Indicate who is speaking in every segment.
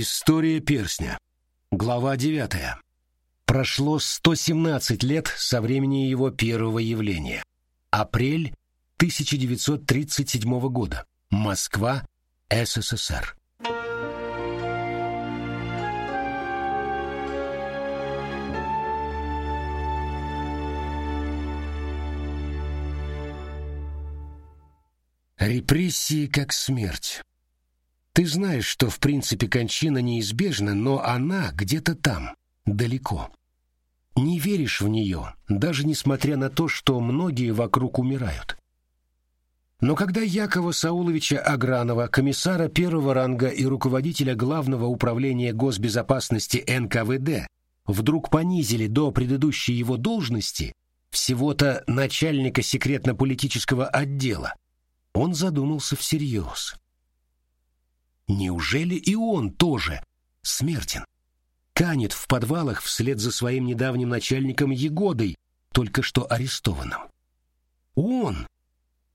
Speaker 1: История перстня. Глава 9. Прошло 117 лет со времени его первого явления. Апрель 1937 года. Москва, СССР. Репрессии как смерть. Ты знаешь, что в принципе кончина неизбежна, но она где-то там, далеко. Не веришь в нее, даже несмотря на то, что многие вокруг умирают. Но когда Якова Сауловича Агранова, комиссара первого ранга и руководителя Главного управления госбезопасности НКВД, вдруг понизили до предыдущей его должности, всего-то начальника секретно-политического отдела, он задумался всерьез. Неужели и он тоже смертен? Канет в подвалах вслед за своим недавним начальником Егодой, только что арестованным. Он,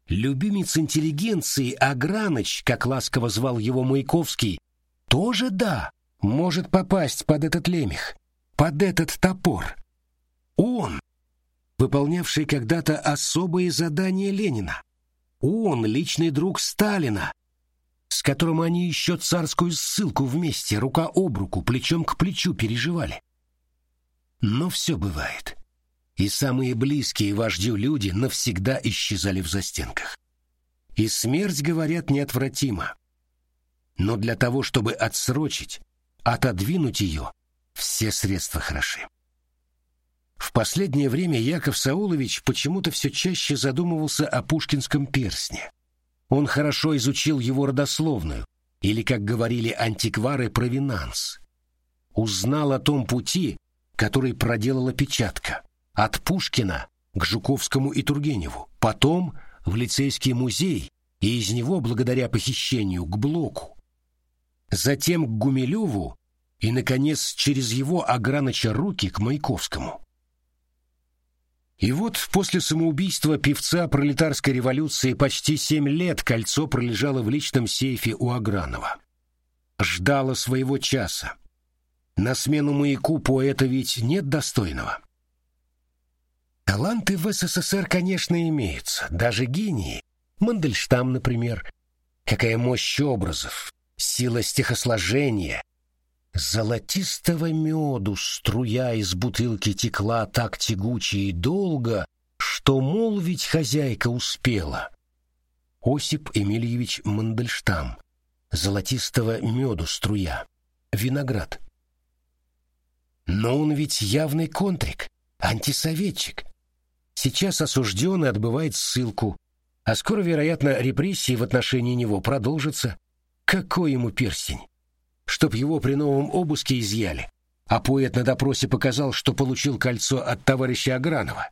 Speaker 1: любимец интеллигенции Аграныч, как ласково звал его Маяковский, тоже, да, может попасть под этот лемех, под этот топор. Он, выполнявший когда-то особые задания Ленина. Он, личный друг Сталина, с которым они еще царскую ссылку вместе, рука об руку, плечом к плечу переживали. Но все бывает. И самые близкие вождю люди навсегда исчезали в застенках. И смерть, говорят, неотвратима. Но для того, чтобы отсрочить, отодвинуть ее, все средства хороши. В последнее время Яков Саулович почему-то все чаще задумывался о пушкинском персне. Он хорошо изучил его родословную, или, как говорили антиквары, провинанс. Узнал о том пути, который проделала печатка. От Пушкина к Жуковскому и Тургеневу, потом в лицейский музей, и из него, благодаря похищению, к Блоку. Затем к Гумилеву и, наконец, через его Аграныча руки к Маяковскому. И вот после самоубийства певца пролетарской революции почти семь лет кольцо пролежало в личном сейфе у Агранова. Ждало своего часа. На смену маяку поэта ведь нет достойного. Таланты в СССР, конечно, имеются, даже гении. Мандельштам, например. Какая мощь образов, сила стихосложения, Золотистого меду струя из бутылки текла так тягуче и долго, что молвить хозяйка успела. Осип Эмильевич Мандельштам. Золотистого меду струя. Виноград. Но он ведь явный контрик, антисоветчик. Сейчас осужденный отбывает ссылку, а скоро, вероятно, репрессии в отношении него продолжатся. Какой ему перстень? Чтоб его при новом обыске изъяли, а поэт на допросе показал, что получил кольцо от товарища Агранова.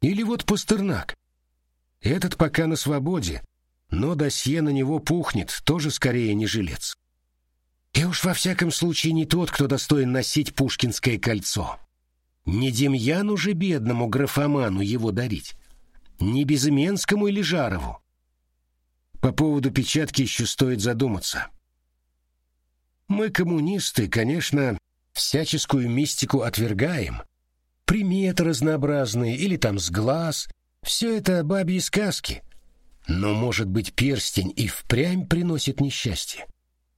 Speaker 1: Или вот Пастернак. Этот пока на свободе, но досье на него пухнет, тоже скорее не жилец. И уж во всяком случае не тот, кто достоин носить пушкинское кольцо. Не Демьяну же бедному графоману его дарить, не Безыменскому или Жарову. По поводу печатки еще стоит задуматься. Мы, коммунисты, конечно, всяческую мистику отвергаем. Приметы разнообразные или там с глаз — все это бабьи сказки. Но, может быть, перстень и впрямь приносит несчастье.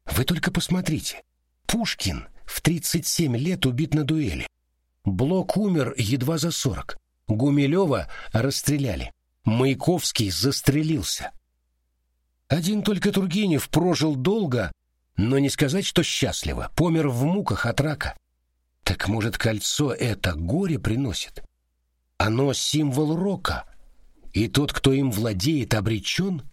Speaker 1: Вы только посмотрите. Пушкин в 37 лет убит на дуэли. Блок умер едва за 40. Гумилева расстреляли. Маяковский застрелился. Один только Тургенев прожил долго, но не сказать, что счастливо, помер в муках от рака. Так может, кольцо это горе приносит? Оно символ рока, и тот, кто им владеет, обречен?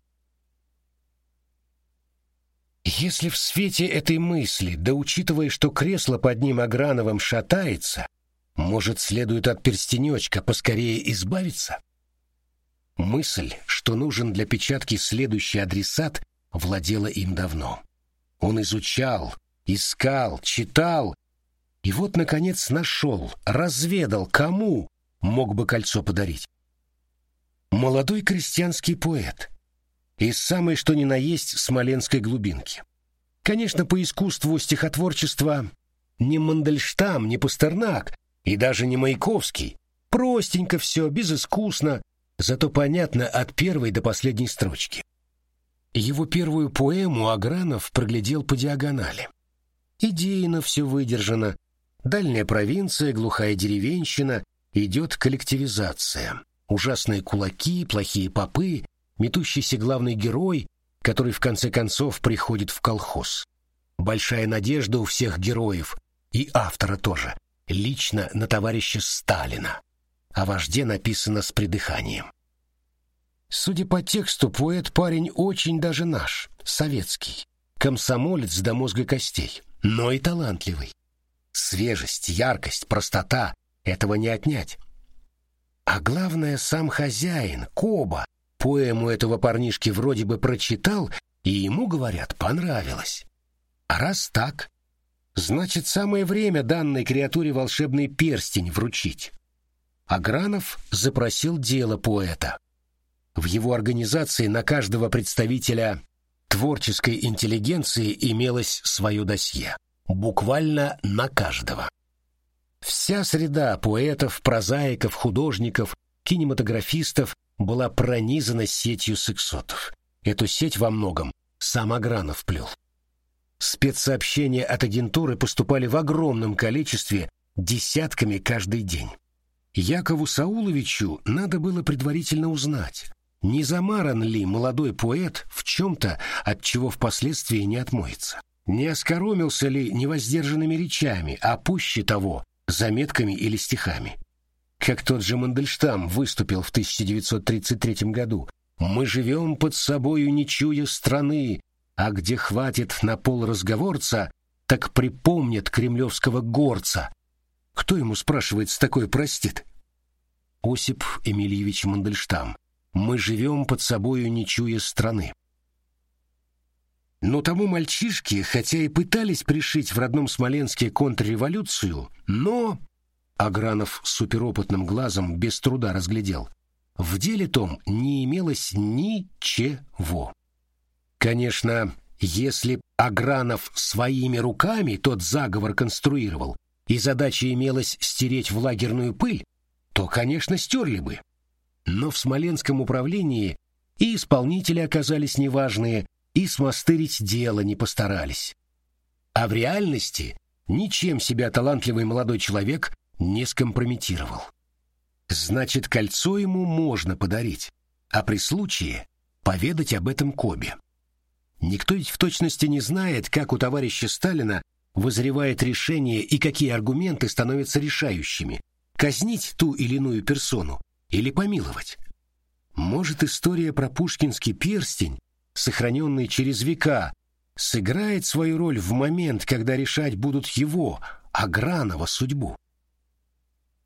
Speaker 1: Если в свете этой мысли, да учитывая, что кресло под ним Аграновым шатается, может, следует от перстенечка поскорее избавиться? Мысль, что нужен для печатки следующий адресат, владела им давно. Он изучал, искал, читал, и вот, наконец, нашел, разведал, кому мог бы кольцо подарить. Молодой крестьянский поэт из самой что ни на есть смоленской глубинки. Конечно, по искусству стихотворчества ни Мандельштам, ни Пастернак и даже не Маяковский. Простенько все, безыскусно, зато понятно от первой до последней строчки. Его первую поэму Агранов проглядел по диагонали. Идейно все выдержано. Дальняя провинция, глухая деревенщина, идет коллективизация. Ужасные кулаки, плохие попы, метущийся главный герой, который в конце концов приходит в колхоз. Большая надежда у всех героев, и автора тоже, лично на товарища Сталина. О вожде написано с придыханием. Судя по тексту, поэт парень очень даже наш, советский, комсомолец до мозга костей, но и талантливый. Свежесть, яркость, простота — этого не отнять. А главное, сам хозяин, Коба, поэму этого парнишки вроде бы прочитал, и ему, говорят, понравилось. А раз так, значит, самое время данной креатуре волшебный перстень вручить. Агранов запросил дело поэта. В его организации на каждого представителя творческой интеллигенции имелось свое досье. Буквально на каждого. Вся среда поэтов, прозаиков, художников, кинематографистов была пронизана сетью сексотов. Эту сеть во многом сам Агранов плел. Спецсообщения от агентуры поступали в огромном количестве, десятками каждый день. Якову Сауловичу надо было предварительно узнать, не замаран ли молодой поэт в чем-то, от чего впоследствии не отмоется. Не оскоромился ли невоздержанными речами, а пуще того, заметками или стихами. Как тот же Мандельштам выступил в 1933 году. «Мы живем под собою, не чуя страны, а где хватит на пол разговорца, так припомнят кремлевского горца. Кто ему, спрашивает, с такой простит? Осип Эмильевич Мандельштам. Мы живем под собою, не чуя страны. Но тому мальчишке, хотя и пытались пришить в родном Смоленске контрреволюцию, но... Агранов суперопытным глазом без труда разглядел. В деле том не имелось ничего. Конечно, если Агранов своими руками тот заговор конструировал, и задача имелась стереть в лагерную пыль, то, конечно, стерли бы. Но в Смоленском управлении и исполнители оказались неважные, и смастырить дело не постарались. А в реальности ничем себя талантливый молодой человек не скомпрометировал. Значит, кольцо ему можно подарить, а при случае поведать об этом Кобе. Никто ведь в точности не знает, как у товарища Сталина вызревает решение и какие аргументы становятся решающими – казнить ту или иную персону или помиловать. Может, история про пушкинский перстень, сохраненный через века, сыграет свою роль в момент, когда решать будут его, Агранова, судьбу.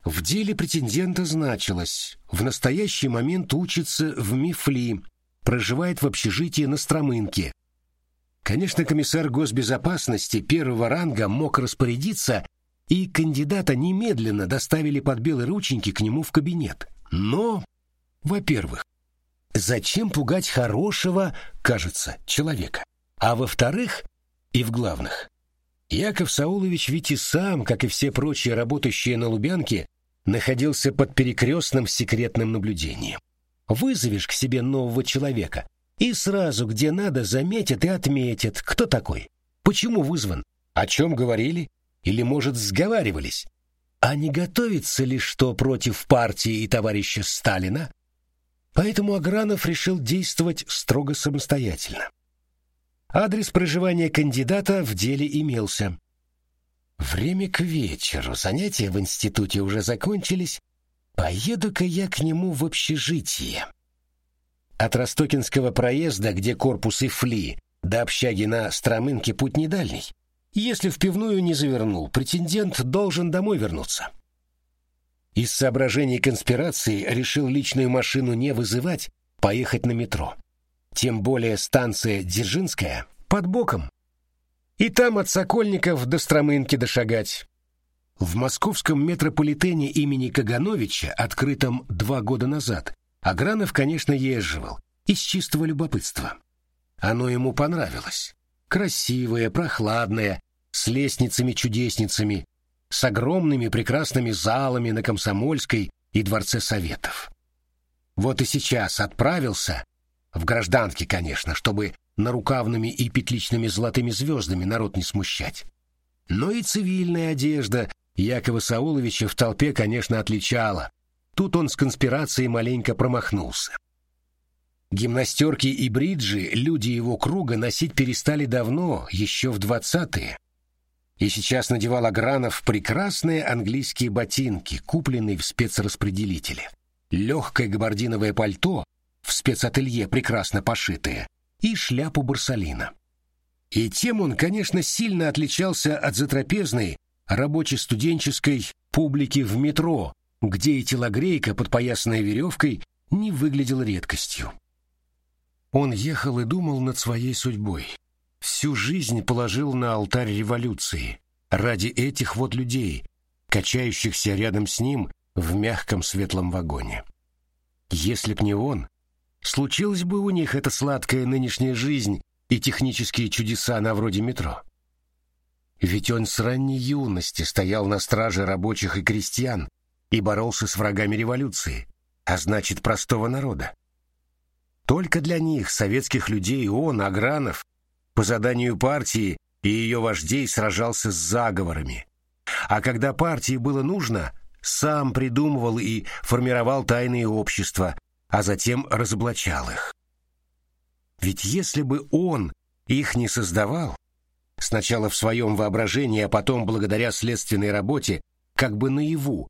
Speaker 1: В деле претендента значилось, в настоящий момент учится в Мифли, проживает в общежитии на Стромынке, Конечно, комиссар госбезопасности первого ранга мог распорядиться, и кандидата немедленно доставили под белые рученьки к нему в кабинет. Но, во-первых, зачем пугать хорошего, кажется, человека? А во-вторых, и в главных, Яков Саулович ведь и сам, как и все прочие работающие на Лубянке, находился под перекрестным секретным наблюдением. Вызовешь к себе нового человека, и сразу, где надо, заметят и отметят, кто такой, почему вызван, о чем говорили или, может, сговаривались. А не готовится ли что против партии и товарища Сталина? Поэтому Агранов решил действовать строго самостоятельно. Адрес проживания кандидата в деле имелся. Время к вечеру, занятия в институте уже закончились. Поеду-ка я к нему в общежитие. От Ростокинского проезда, где корпус и фли, до общаги на Стромынке путь не дальний. Если в пивную не завернул, претендент должен домой вернуться. Из соображений конспирации решил личную машину не вызывать, поехать на метро. Тем более станция Дзержинская под боком. И там от Сокольников до Стромынки дошагать. В московском метрополитене имени Кагановича, открытом два года назад, Агранов, конечно, езживал, из чистого любопытства. Оно ему понравилось. Красивая, прохладная, с лестницами-чудесницами, с огромными прекрасными залами на Комсомольской и Дворце Советов. Вот и сейчас отправился, в гражданке, конечно, чтобы нарукавными и петличными золотыми звездами народ не смущать. Но и цивильная одежда Якова Сауловича в толпе, конечно, отличала. Тут он с конспирацией маленько промахнулся. Гимнастерки и бриджи люди его круга носить перестали давно, еще в двадцатые. И сейчас надевал Агранов прекрасные английские ботинки, купленные в спецраспределителе. Легкое габардиновое пальто, в спецателье прекрасно пошитое, и шляпу Барсалина. И тем он, конечно, сильно отличался от затрапезной рабоче-студенческой публики в метро, где и телогрейка, подпоясанная веревкой, не выглядела редкостью. Он ехал и думал над своей судьбой. Всю жизнь положил на алтарь революции ради этих вот людей, качающихся рядом с ним в мягком светлом вагоне. Если б не он, случилась бы у них эта сладкая нынешняя жизнь и технические чудеса на вроде метро. Ведь он с ранней юности стоял на страже рабочих и крестьян и боролся с врагами революции, а значит простого народа. Только для них, советских людей, он, Агранов, по заданию партии и ее вождей сражался с заговорами. А когда партии было нужно, сам придумывал и формировал тайные общества, а затем разоблачал их. Ведь если бы он их не создавал, сначала в своем воображении, а потом благодаря следственной работе, как бы наяву,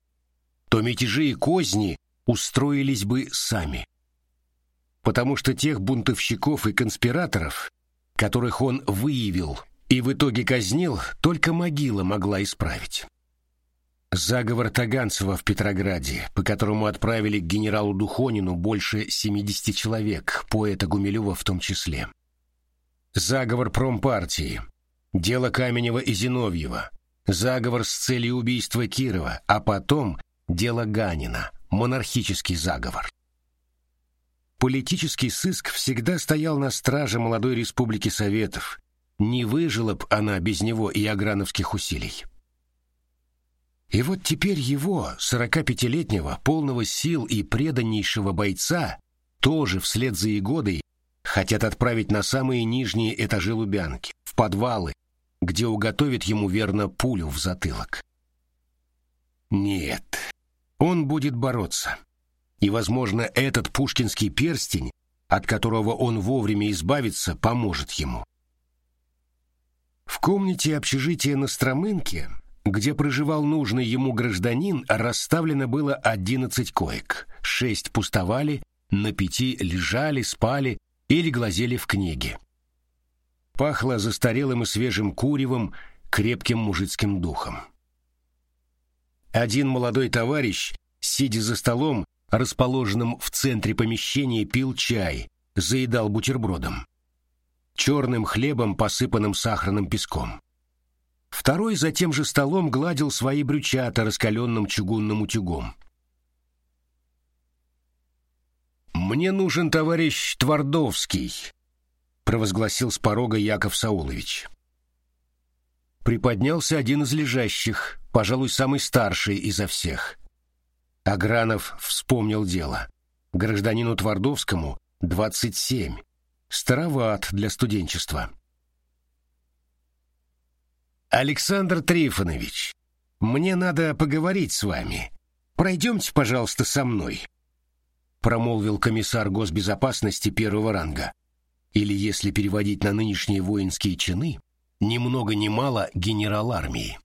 Speaker 1: то мятежи и козни устроились бы сами потому что тех бунтовщиков и конспираторов, которых он выявил и в итоге казнил, только могила могла исправить. Заговор Таганцева в Петрограде, по которому отправили к генералу Духонину больше 70 человек, поэта Гумилева в том числе. Заговор промпартии, дело Каменева и Зиновьева, заговор с целью убийства Кирова, а потом дело Ганина, монархический заговор. Политический сыск всегда стоял на страже молодой республики Советов. Не выжила б она без него и аграновских усилий. И вот теперь его, 45-летнего, полного сил и преданнейшего бойца, тоже вслед за Егодой, хотят отправить на самые нижние этажи Лубянки, в подвалы, где уготовят ему верно пулю в затылок. Нет, он будет бороться. И, возможно, этот пушкинский перстень, от которого он вовремя избавится, поможет ему. В комнате общежития на Стромынке, где проживал нужный ему гражданин, расставлено было одиннадцать коек. Шесть пустовали, на пяти лежали, спали или глазели в книги. Пахло застарелым и свежим куревом, крепким мужицким духом. Один молодой товарищ, сидя за столом, расположенном в центре помещения, пил чай, заедал бутербродом. Черным хлебом, посыпанным сахарным песком. Второй за тем же столом гладил свои брючата раскаленным чугунным утюгом. «Мне нужен товарищ Твардовский», — провозгласил с порога Яков Саулович. Приподнялся один из лежащих, пожалуй, самый старший изо всех — Агранов вспомнил дело. Гражданину Твардовскому 27. Староват для студенчества. Александр Трифонович, мне надо поговорить с вами. Пройдемте, пожалуйста, со мной, промолвил комиссар госбезопасности первого ранга. Или, если переводить на нынешние воинские чины, ни много ни мало генерал армии.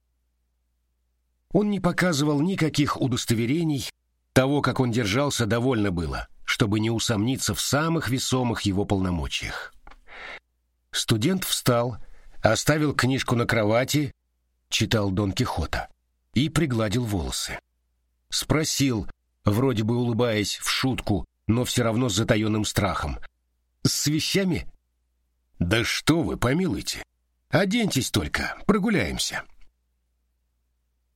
Speaker 1: Он не показывал никаких удостоверений, того, как он держался, довольно было, чтобы не усомниться в самых весомых его полномочиях. Студент встал, оставил книжку на кровати, читал Дон Кихота, и пригладил волосы. Спросил, вроде бы улыбаясь в шутку, но все равно с затаенным страхом. «С вещами?» «Да что вы, помилуйте! Оденьтесь только, прогуляемся!»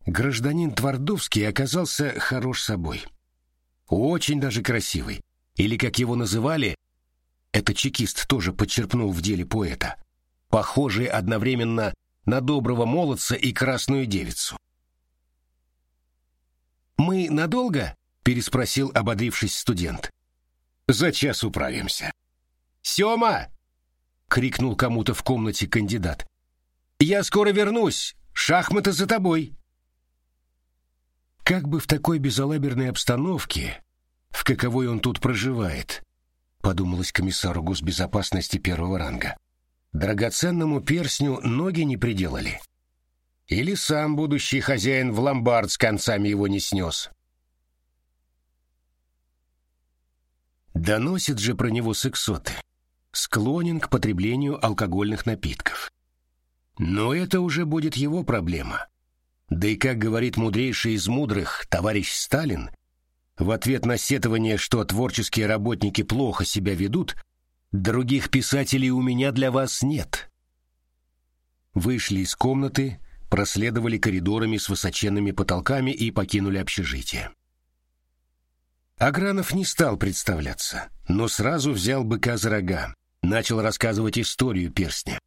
Speaker 1: Гражданин Твардовский оказался хорош собой. Очень даже красивый. Или, как его называли, это чекист тоже подчерпнул в деле поэта, похожие одновременно на доброго молодца и красную девицу. «Мы надолго?» — переспросил, ободрившись студент. «За час управимся». «Сема!» — крикнул кому-то в комнате кандидат. «Я скоро вернусь. Шахматы за тобой». Как бы в такой безалаберной обстановке, в каковой он тут проживает, подумалось комиссару госбезопасности первого ранга. Драгоценному перстню ноги не приделали. Или сам будущий хозяин в ломбард с концами его не снес. Доносит же про него сексоты. Склонен к потреблению алкогольных напитков. Но это уже будет его проблема. Да и, как говорит мудрейший из мудрых, товарищ Сталин, в ответ на сетование, что творческие работники плохо себя ведут, других писателей у меня для вас нет. Вышли из комнаты, проследовали коридорами с высоченными потолками и покинули общежитие. Агранов не стал представляться, но сразу взял быка за рога, начал рассказывать историю перстня.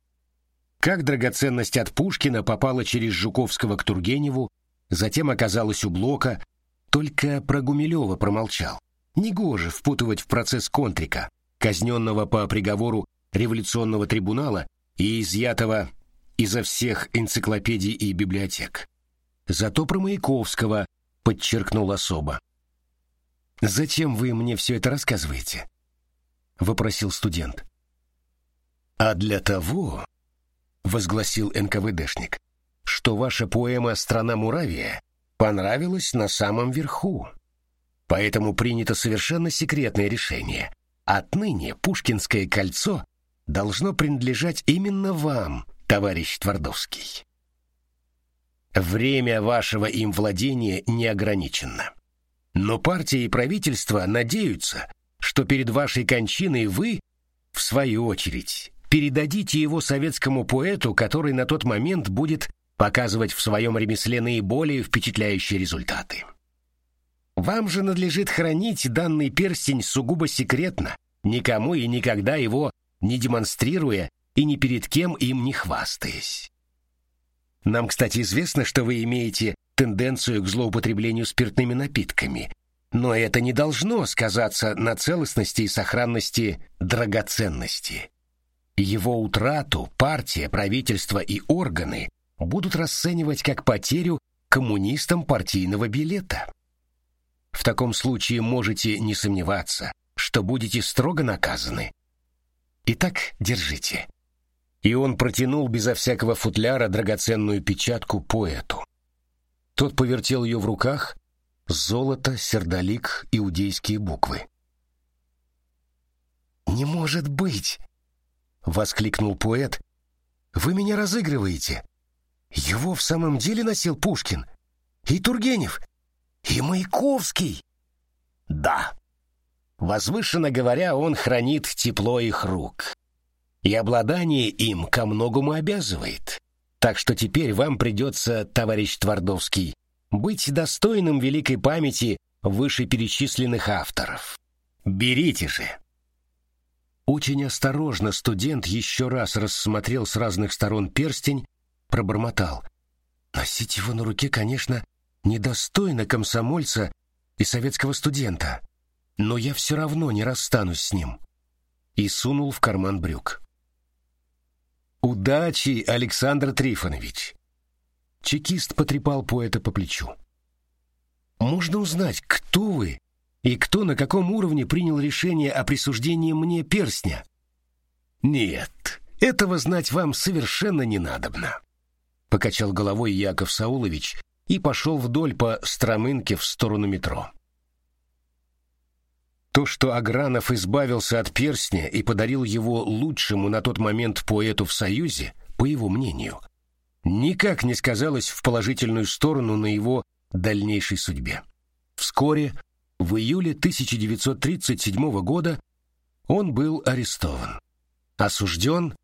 Speaker 1: Как драгоценность от Пушкина попала через Жуковского к Тургеневу, затем оказалась у Блока, только про Гумилева промолчал. Негоже впутывать в процесс Контрика, казненного по приговору революционного трибунала и изъятого изо всех энциклопедий и библиотек. Зато про Маяковского подчеркнул особо. «Зачем вы мне все это рассказываете?» — вопросил студент. «А для того, — возгласил НКВДшник, — что ваша поэма «Страна Муравия» понравилась на самом верху. Поэтому принято совершенно секретное решение. Отныне Пушкинское кольцо должно принадлежать именно вам, товарищ Твардовский. Время вашего им владения не ограничено. Но партия и правительство надеются, что перед вашей кончиной вы, в свою очередь, передадите его советскому поэту, который на тот момент будет показывать в своем ремесле наиболее впечатляющие результаты. Вам же надлежит хранить данный перстень сугубо секретно, никому и никогда его не демонстрируя и ни перед кем им не хвастаясь. Нам, кстати, известно, что вы имеете тенденцию к злоупотреблению спиртными напитками, но это не должно сказаться на целостности и сохранности драгоценности. Его утрату партия, правительство и органы будут расценивать как потерю коммунистам партийного билета. В таком случае можете не сомневаться, что будете строго наказаны. Итак, держите и он протянул безо всякого футляра драгоценную печатку поэту. Тот повертел ее в руках, золото, сердолик, иудейские буквы. «Не может быть!» — воскликнул поэт. «Вы меня разыгрываете! Его в самом деле носил Пушкин, и Тургенев, и Маяковский!» «Да!» Возвышенно говоря, он хранит тепло их рук и обладание им ко многому обязывает. Так что теперь вам придется, товарищ Твардовский, быть достойным великой памяти вышеперечисленных авторов. Берите же. Очень осторожно студент еще раз рассмотрел с разных сторон перстень, пробормотал. Носить его на руке, конечно, недостойно комсомольца и советского студента, но я все равно не расстанусь с ним. И сунул в карман брюк. «Удачи, Александр Трифонович!» Чекист потрепал поэта по плечу. «Можно узнать, кто вы и кто на каком уровне принял решение о присуждении мне перстня?» «Нет, этого знать вам совершенно не надобно», — покачал головой Яков Саулович и пошел вдоль по Стромынке в сторону метро. То, что Агранов избавился от перстня и подарил его лучшему на тот момент поэту в Союзе, по его мнению, никак не сказалось в положительную сторону на его дальнейшей судьбе. Вскоре, в июле 1937 года, он был арестован, осужден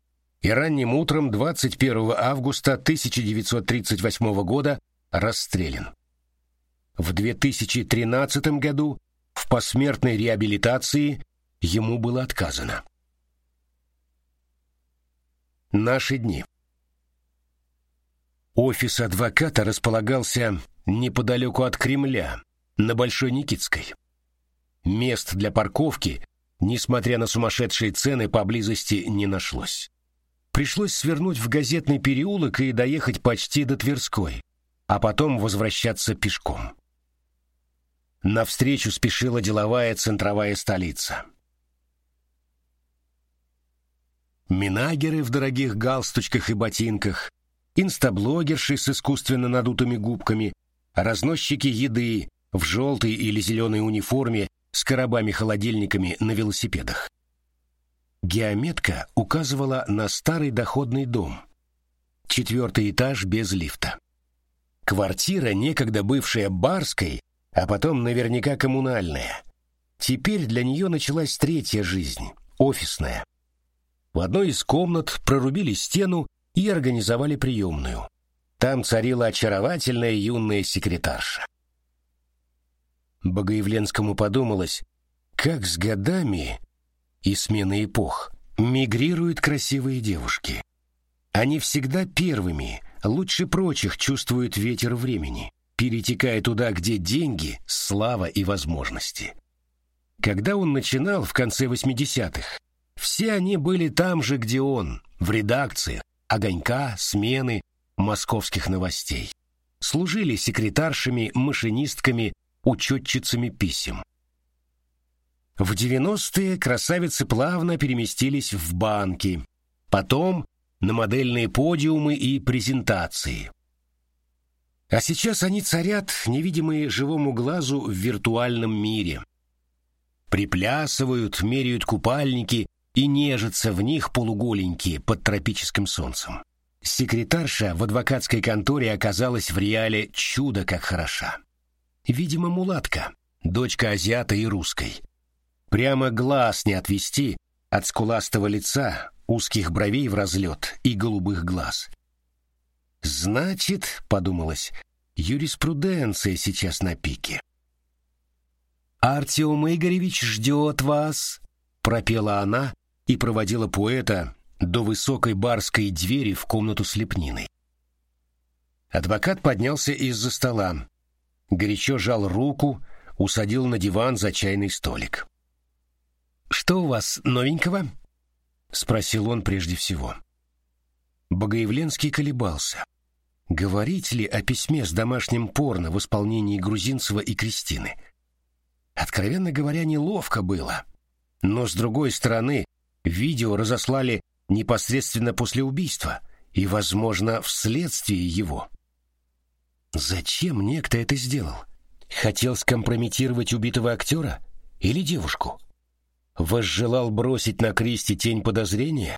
Speaker 1: и ранним утром 21 августа 1938 года расстрелян. В 2013 году в посмертной реабилитации ему было отказано. Наши дни. Офис адвоката располагался неподалеку от Кремля, на Большой Никитской. Мест для парковки, несмотря на сумасшедшие цены, поблизости не нашлось. Пришлось свернуть в газетный переулок и доехать почти до Тверской, а потом возвращаться пешком. Навстречу спешила деловая центровая столица. Минагеры в дорогих галстучках и ботинках, инстаблогерши с искусственно надутыми губками, разносчики еды в желтой или зеленой униформе с коробами-холодильниками на велосипедах. Геометка указывала на старый доходный дом. Четвертый этаж без лифта. Квартира, некогда бывшая барской, а потом наверняка коммунальная. Теперь для нее началась третья жизнь, офисная. В одной из комнат прорубили стену и организовали приемную. Там царила очаровательная юная секретарша. Богоявленскому подумалось, как с годами и сменой эпох мигрируют красивые девушки. Они всегда первыми, лучше прочих чувствуют ветер времени, перетекая туда, где деньги, слава и возможности. Когда он начинал в конце 80-х, все они были там же, где он, в редакциях, огонька, смены, московских новостей. Служили секретаршами, машинистками, учетчицами писем. В 90-е красавицы плавно переместились в банки, потом на модельные подиумы и презентации. А сейчас они царят, невидимые живому глазу, в виртуальном мире. Приплясывают, меряют купальники и нежатся в них полуголенькие под тропическим солнцем. Секретарша в адвокатской конторе оказалась в реале чудо как хороша. Видимо, мулатка, дочка азиата и русской. Прямо глаз не отвести от скуластого лица, узких бровей в разлет и голубых глаз. «Значит, — подумалось, — юриспруденция сейчас на пике». «Артем Игоревич ждет вас», — пропела она и проводила поэта до высокой барской двери в комнату с лепниной. Адвокат поднялся из-за стола, горячо жал руку, усадил на диван за чайный столик. «Что у вас новенького?» — спросил он прежде всего. Богоявленский колебался. Говорить ли о письме с домашним порно в исполнении Грузинцева и Кристины? Откровенно говоря, неловко было. Но, с другой стороны, видео разослали непосредственно после убийства и, возможно, вследствие его. Зачем некто это сделал? Хотел скомпрометировать убитого актера или девушку? Возжелал бросить на Кристи тень подозрения?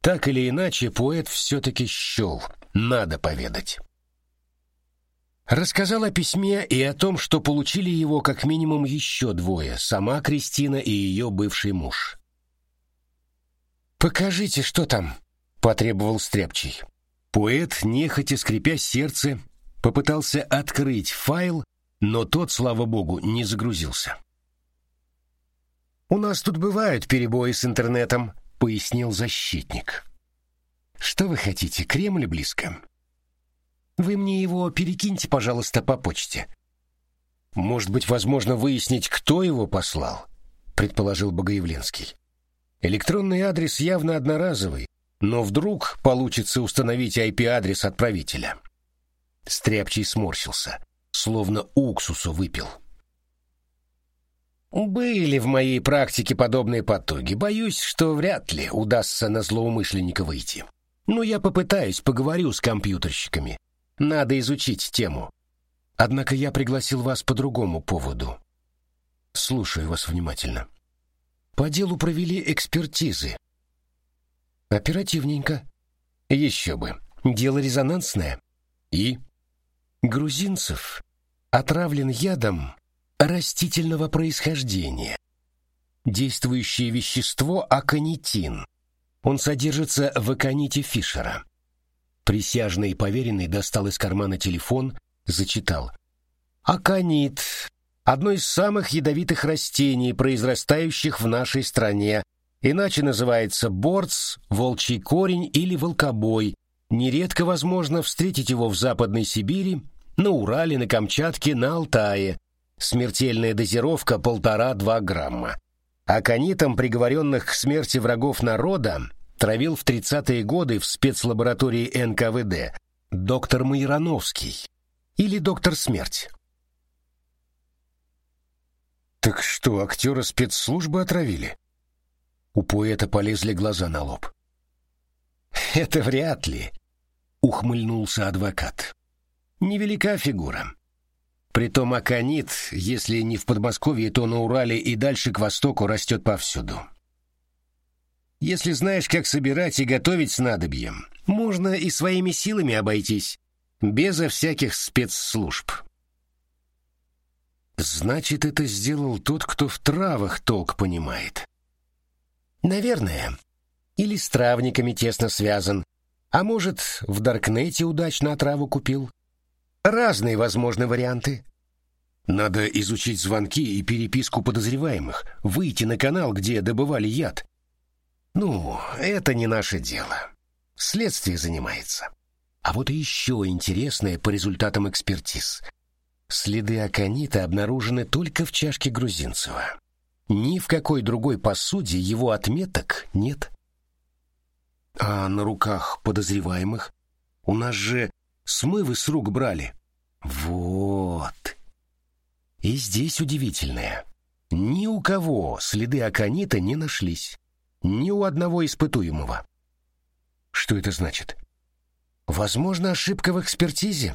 Speaker 1: Так или иначе, поэт все-таки счел, надо поведать. Рассказал о письме и о том, что получили его как минимум еще двое, сама Кристина и ее бывший муж. «Покажите, что там», — потребовал Стряпчий. Поэт, нехотя скрипя сердце, попытался открыть файл, но тот, слава богу, не загрузился. «У нас тут бывают перебои с интернетом», — пояснил защитник. «Что вы хотите, Кремль близко?» «Вы мне его перекиньте, пожалуйста, по почте». «Может быть, возможно выяснить, кто его послал?» — предположил Богоявленский. Электронный адрес явно одноразовый, но вдруг получится установить IP-адрес отправителя. Стряпчий сморщился, словно уксусу выпил. Были в моей практике подобные потуги. Боюсь, что вряд ли удастся на злоумышленника выйти. Но я попытаюсь, поговорю с компьютерщиками. Надо изучить тему. Однако я пригласил вас по другому поводу. Слушаю вас внимательно. По делу провели экспертизы. Оперативненько. Еще бы. Дело резонансное. И? Грузинцев отравлен ядом растительного происхождения. Действующее вещество аконитин. Он содержится в аконите Фишера. Присяжный поверенный достал из кармана телефон, зачитал. Аконит одно из самых ядовитых растений, произрастающих в нашей стране, Иначе называется борц, волчий корень или волкобой. Нередко возможно встретить его в Западной Сибири, на Урале, на Камчатке, на Алтае. Смертельная дозировка полтора-два грамма. Аконитом приговоренных к смерти врагов народа травил в 30-е годы в спецлаборатории НКВД доктор Майрановский или доктор Смерть. Так что, актера спецслужбы отравили? У поэта полезли глаза на лоб. Это вряд ли, ухмыльнулся адвокат. Невелика фигура. Притом аконит, если не в Подмосковье, то на Урале и дальше к востоку растет повсюду. Если знаешь, как собирать и готовить снадобье, можно и своими силами обойтись, безо всяких спецслужб. Значит, это сделал тот, кто в травах толк понимает. Наверное. Или с травниками тесно связан. А может, в Даркнете удачно отраву купил. Разные возможны варианты. Надо изучить звонки и переписку подозреваемых, выйти на канал, где добывали яд. Ну, это не наше дело. Следствие занимается. А вот еще интересное по результатам экспертиз — Следы аконита обнаружены только в чашке Грузинцева. Ни в какой другой посуде его отметок нет. А на руках подозреваемых у нас же смывы с рук брали. Вот. И здесь удивительное. Ни у кого следы аконита не нашлись. Ни у одного испытуемого. Что это значит? Возможно, ошибка в экспертизе.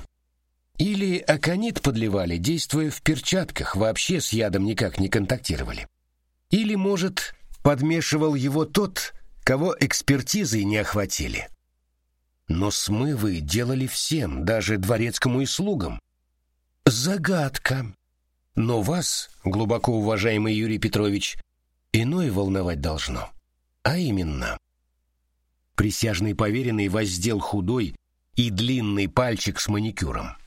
Speaker 1: Или аконит подливали, действуя в перчатках, вообще с ядом никак не контактировали. Или, может, подмешивал его тот, кого экспертизой не охватили. Но смывы делали всем, даже дворецкому и слугам. Загадка. Но вас, глубоко уважаемый Юрий Петрович, иное волновать должно. А именно, присяжный поверенный воздел худой и длинный пальчик с маникюром.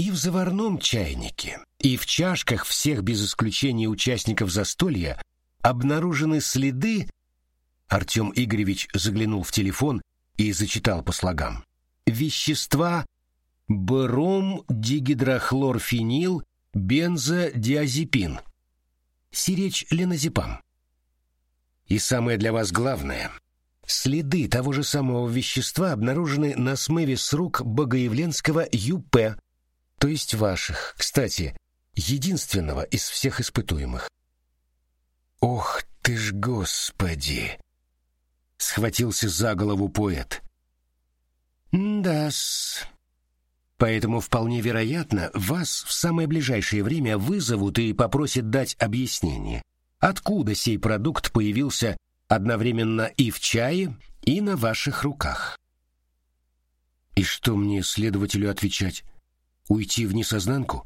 Speaker 1: И в заварном чайнике, и в чашках всех без исключения участников застолья обнаружены следы Артем Игоревич заглянул в телефон и зачитал по слогам. Вещества бром дигидрохлорфенил бензодиазепин. Сиречь ленозепам. И самое для вас главное. Следы того же самого вещества обнаружены на смыве с рук Богоявленского ЮП то есть ваших, кстати, единственного из всех испытуемых. Ох ты ж, господи! Схватился за голову поэт. Да-с. Поэтому вполне вероятно, вас в самое ближайшее время вызовут и попросят дать объяснение, откуда сей продукт появился одновременно и в чае, и на ваших руках. И что мне следователю отвечать? Уйти в несознанку?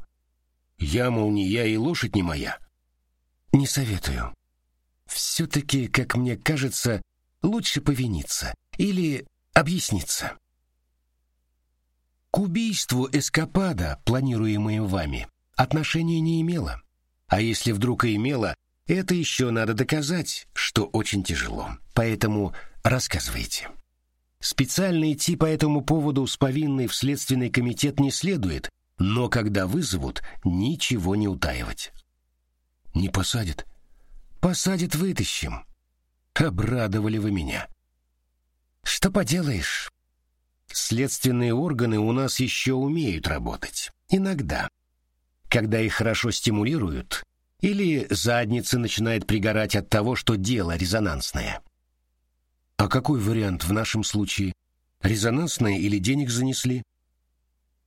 Speaker 1: Я, мол, не я и лошадь не моя. Не советую. Все-таки, как мне кажется, лучше повиниться или объясниться. К убийству эскапада, планируемой вами, отношения не имела. А если вдруг и имела, это еще надо доказать, что очень тяжело. Поэтому рассказывайте. Специально идти по этому поводу с повинной в следственный комитет не следует, но когда вызовут, ничего не утаивать. Не посадят? Посадят, вытащим. Обрадовали вы меня. Что поделаешь? Следственные органы у нас еще умеют работать. Иногда. Когда их хорошо стимулируют, или задница начинает пригорать от того, что дело резонансное. А какой вариант в нашем случае? Резонансное или денег занесли?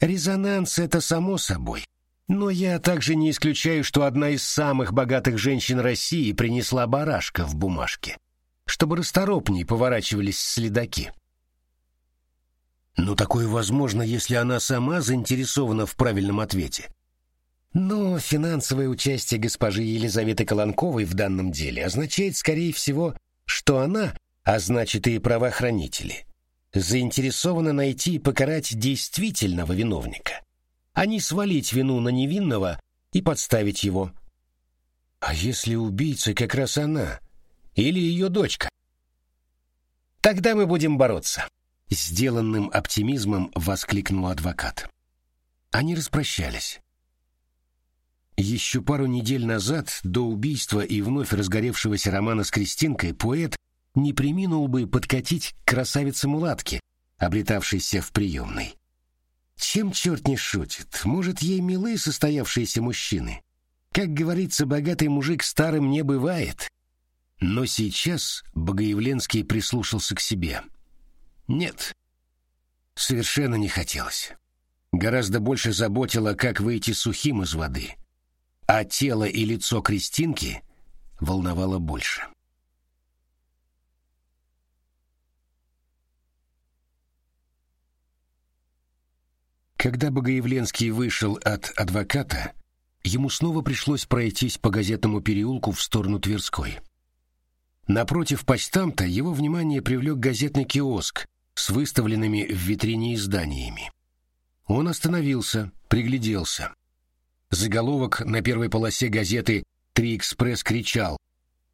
Speaker 1: Резонанс — это само собой. Но я также не исключаю, что одна из самых богатых женщин России принесла барашка в бумажке, чтобы расторопней поворачивались следаки. Но такое возможно, если она сама заинтересована в правильном ответе. Но финансовое участие госпожи Елизаветы Колонковой в данном деле означает, скорее всего, что она, а значит и правоохранители, заинтересована найти и покарать действительного виновника, а не свалить вину на невинного и подставить его. А если убийца как раз она, или ее дочка. Тогда мы будем бороться. Сделанным оптимизмом воскликнул адвокат. Они распрощались. Еще пару недель назад, до убийства и вновь разгоревшегося романа с Кристинкой, поэт не приминул бы подкатить к красавице-мулатке, обретавшейся в приемной. Чем черт не шутит? Может, ей милы состоявшиеся мужчины? Как говорится, богатый мужик старым не бывает. Но сейчас Богоявленский прислушался к себе. Нет, совершенно не хотелось. Гораздо больше заботило, как выйти сухим из воды. А тело и лицо Кристинки волновало больше. Когда Богоявленский вышел от адвоката, ему снова пришлось пройтись по газетному переулку в сторону Тверской. Напротив почтамта его внимание привлек газетный киоск с выставленными в витрине изданиями. Он остановился, пригляделся. Заголовок на первой полосе газеты «Три экспресс» кричал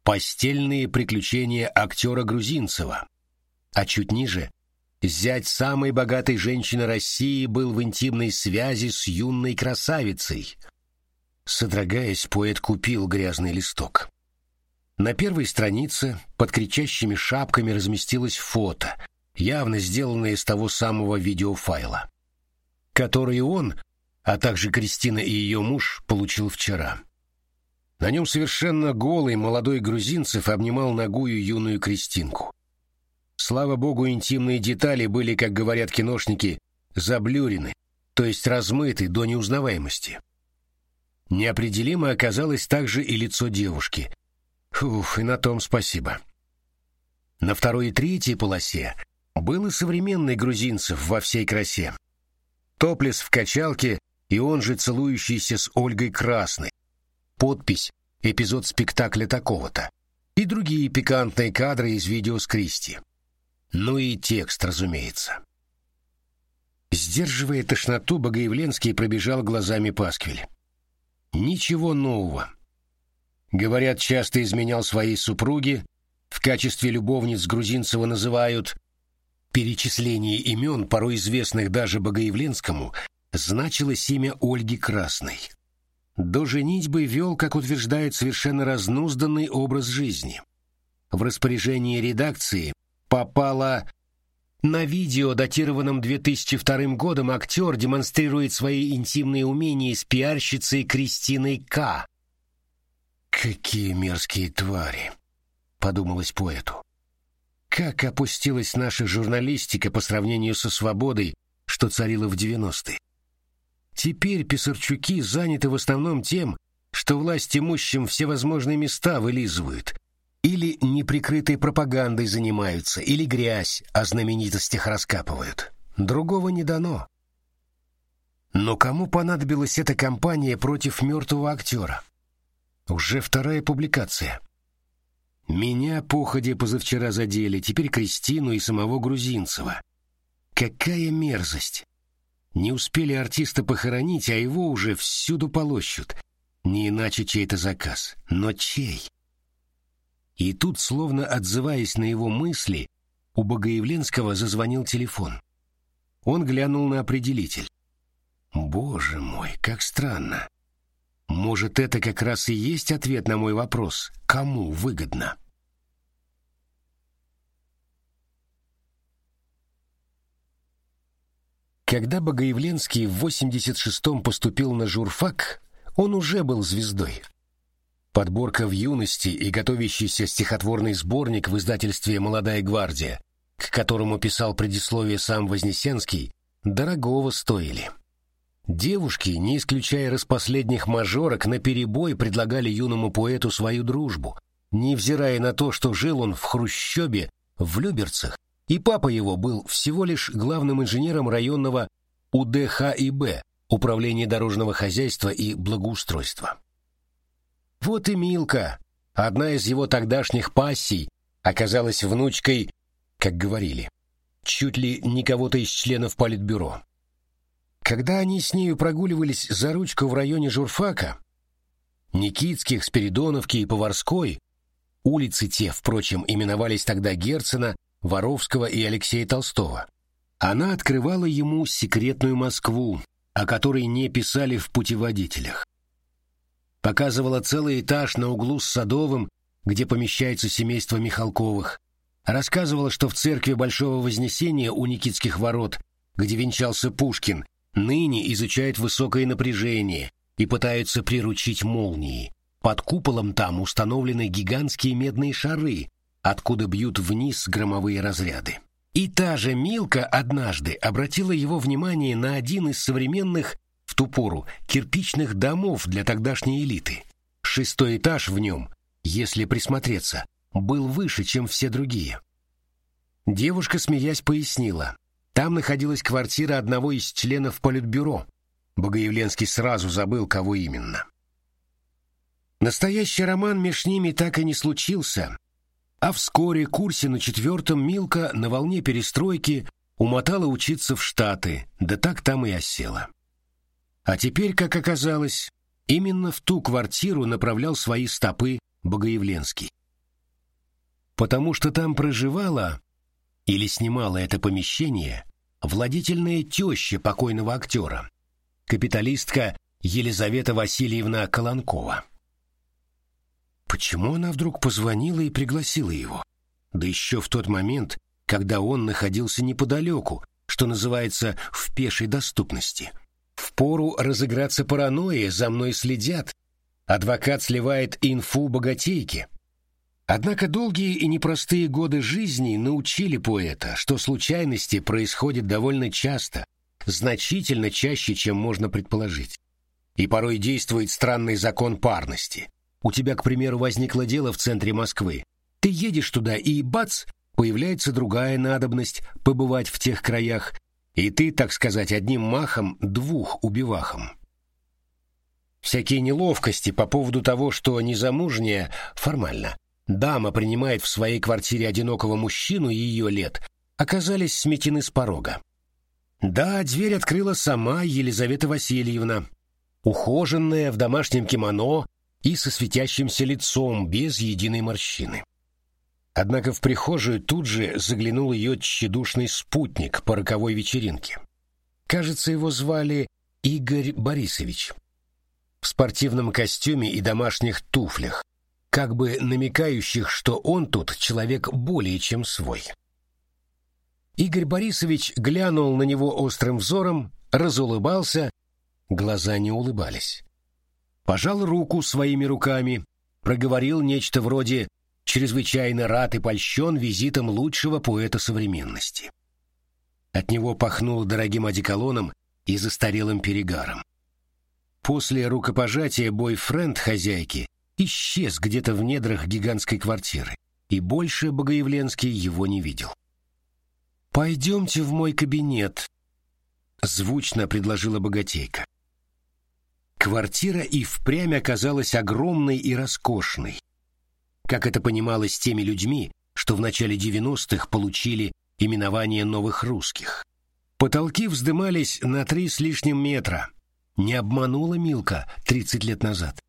Speaker 1: «Постельные приключения актера Грузинцева». А чуть ниже Зять самой богатой женщины России был в интимной связи с юной красавицей. Содрогаясь, поэт купил грязный листок. На первой странице под кричащими шапками разместилось фото, явно сделанное из того самого видеофайла, который он, а также Кристина и ее муж, получил вчера. На нем совершенно голый молодой грузинцев обнимал ногую юную Кристинку. Слава богу, интимные детали были, как говорят киношники, заблюрены, то есть размыты до неузнаваемости. Неопределимо оказалось также и лицо девушки. Уф, и на том спасибо. На второй и третьей полосе был и современный грузинцев во всей красе. Топлес в качалке и он же целующийся с Ольгой Красной. Подпись «Эпизод спектакля такого-то» и другие пикантные кадры из видео с Кристи. Ну и текст, разумеется. Сдерживая тошноту, Богоявленский пробежал глазами Пасквиль. Ничего нового. Говорят, часто изменял своей супруге, в качестве любовниц Грузинцева называют перечисление имен, порой известных даже Богоявленскому, значилось имя Ольги Красной. До женитьбы вел, как утверждает, совершенно разнузданный образ жизни. В распоряжении редакции попала на видео, датированном 2002 годом, актер демонстрирует свои интимные умения с пиарщицей Кристиной К. «Какие мерзкие твари!» — подумалось поэту. «Как опустилась наша журналистика по сравнению со свободой, что царила в 90-е. Теперь писарчуки заняты в основном тем, что власть имущим всевозможные места вылизывают, или неприкрытой пропагандой занимаются, или грязь о знаменитостях раскапывают. Другого не дано. Но кому понадобилась эта кампания против мертвого актера? Уже вторая публикация. Меня походе позавчера задели, теперь Кристину и самого Грузинцева. Какая мерзость! Не успели артиста похоронить, а его уже всюду полощут. Не иначе чей-то заказ. Но чей? И тут, словно отзываясь на его мысли, у Богоявленского зазвонил телефон. Он глянул на определитель. «Боже мой, как странно. Может, это как раз и есть ответ на мой вопрос, кому выгодно?» Когда Богоявленский в 86-м поступил на журфак, он уже был звездой. Подборка в юности и готовящийся стихотворный сборник в издательстве «Молодая гвардия», к которому писал предисловие сам Вознесенский, дорогого стоили. Девушки, не исключая распоследних мажорок, наперебой предлагали юному поэту свою дружбу, невзирая на то, что жил он в Хрущебе, в Люберцах, и папа его был всего лишь главным инженером районного УДХИБ, Управления дорожного хозяйства и благоустройства. Вот и Милка, одна из его тогдашних пассий, оказалась внучкой, как говорили, чуть ли не кого-то из членов политбюро. Когда они с нею прогуливались за ручку в районе журфака, Никитских, Спиридоновки и Поварской, Улицы те, впрочем, именовались тогда Герцена, Воровского и Алексея Толстого. Она открывала ему секретную Москву, о которой не писали в путеводителях. Показывала целый этаж на углу с Садовым, где помещается семейство Михалковых. Рассказывала, что в церкви Большого Вознесения у Никитских ворот, где венчался Пушкин, ныне изучают высокое напряжение и пытаются приручить молнии. Под куполом там установлены гигантские медные шары, откуда бьют вниз громовые разряды. И та же Милка однажды обратила его внимание на один из современных, в ту пору, кирпичных домов для тогдашней элиты. Шестой этаж в нем, если присмотреться, был выше, чем все другие. Девушка, смеясь, пояснила. Там находилась квартира одного из членов Политбюро. Богоявленский сразу забыл, кого именно. Настоящий роман меж ними так и не случился, а вскоре курсе на четвертом Милка на волне перестройки умотала учиться в Штаты, да так там и осела. А теперь, как оказалось, именно в ту квартиру направлял свои стопы Богоявленский. Потому что там проживала или снимала это помещение владительная теща покойного актера, капиталистка Елизавета Васильевна Колонкова. Почему она вдруг позвонила и пригласила его? Да еще в тот момент, когда он находился неподалеку, что называется, в пешей доступности. Впору разыграться паранойя, за мной следят. Адвокат сливает инфу богатейке. Однако долгие и непростые годы жизни научили поэта, что случайности происходят довольно часто, значительно чаще, чем можно предположить. И порой действует странный закон парности. У тебя, к примеру, возникло дело в центре Москвы. Ты едешь туда, и бац, появляется другая надобность побывать в тех краях, и ты, так сказать, одним махом двух убивахом. Всякие неловкости по поводу того, что незамужняя, формально, дама принимает в своей квартире одинокого мужчину ее лет, оказались сметены с порога. Да, дверь открыла сама Елизавета Васильевна, ухоженная в домашнем кимоно, и со светящимся лицом, без единой морщины. Однако в прихожую тут же заглянул ее тщедушный спутник по роковой вечеринке. Кажется, его звали Игорь Борисович. В спортивном костюме и домашних туфлях, как бы намекающих, что он тут человек более чем свой. Игорь Борисович глянул на него острым взором, разулыбался, глаза не улыбались пожал руку своими руками, проговорил нечто вроде «чрезвычайно рад и польщен визитом лучшего поэта современности». От него пахнуло дорогим одеколоном и застарелым перегаром. После рукопожатия бойфренд хозяйки исчез где-то в недрах гигантской квартиры, и больше Богоявленский его не видел. «Пойдемте в мой кабинет», — звучно предложила богатейка. Квартира и впрямь оказалась огромной и роскошной. Как это понималось теми людьми, что в начале 90-х получили именование новых русских. Потолки вздымались на три с лишним метра. Не обманула Милка 30 лет назад.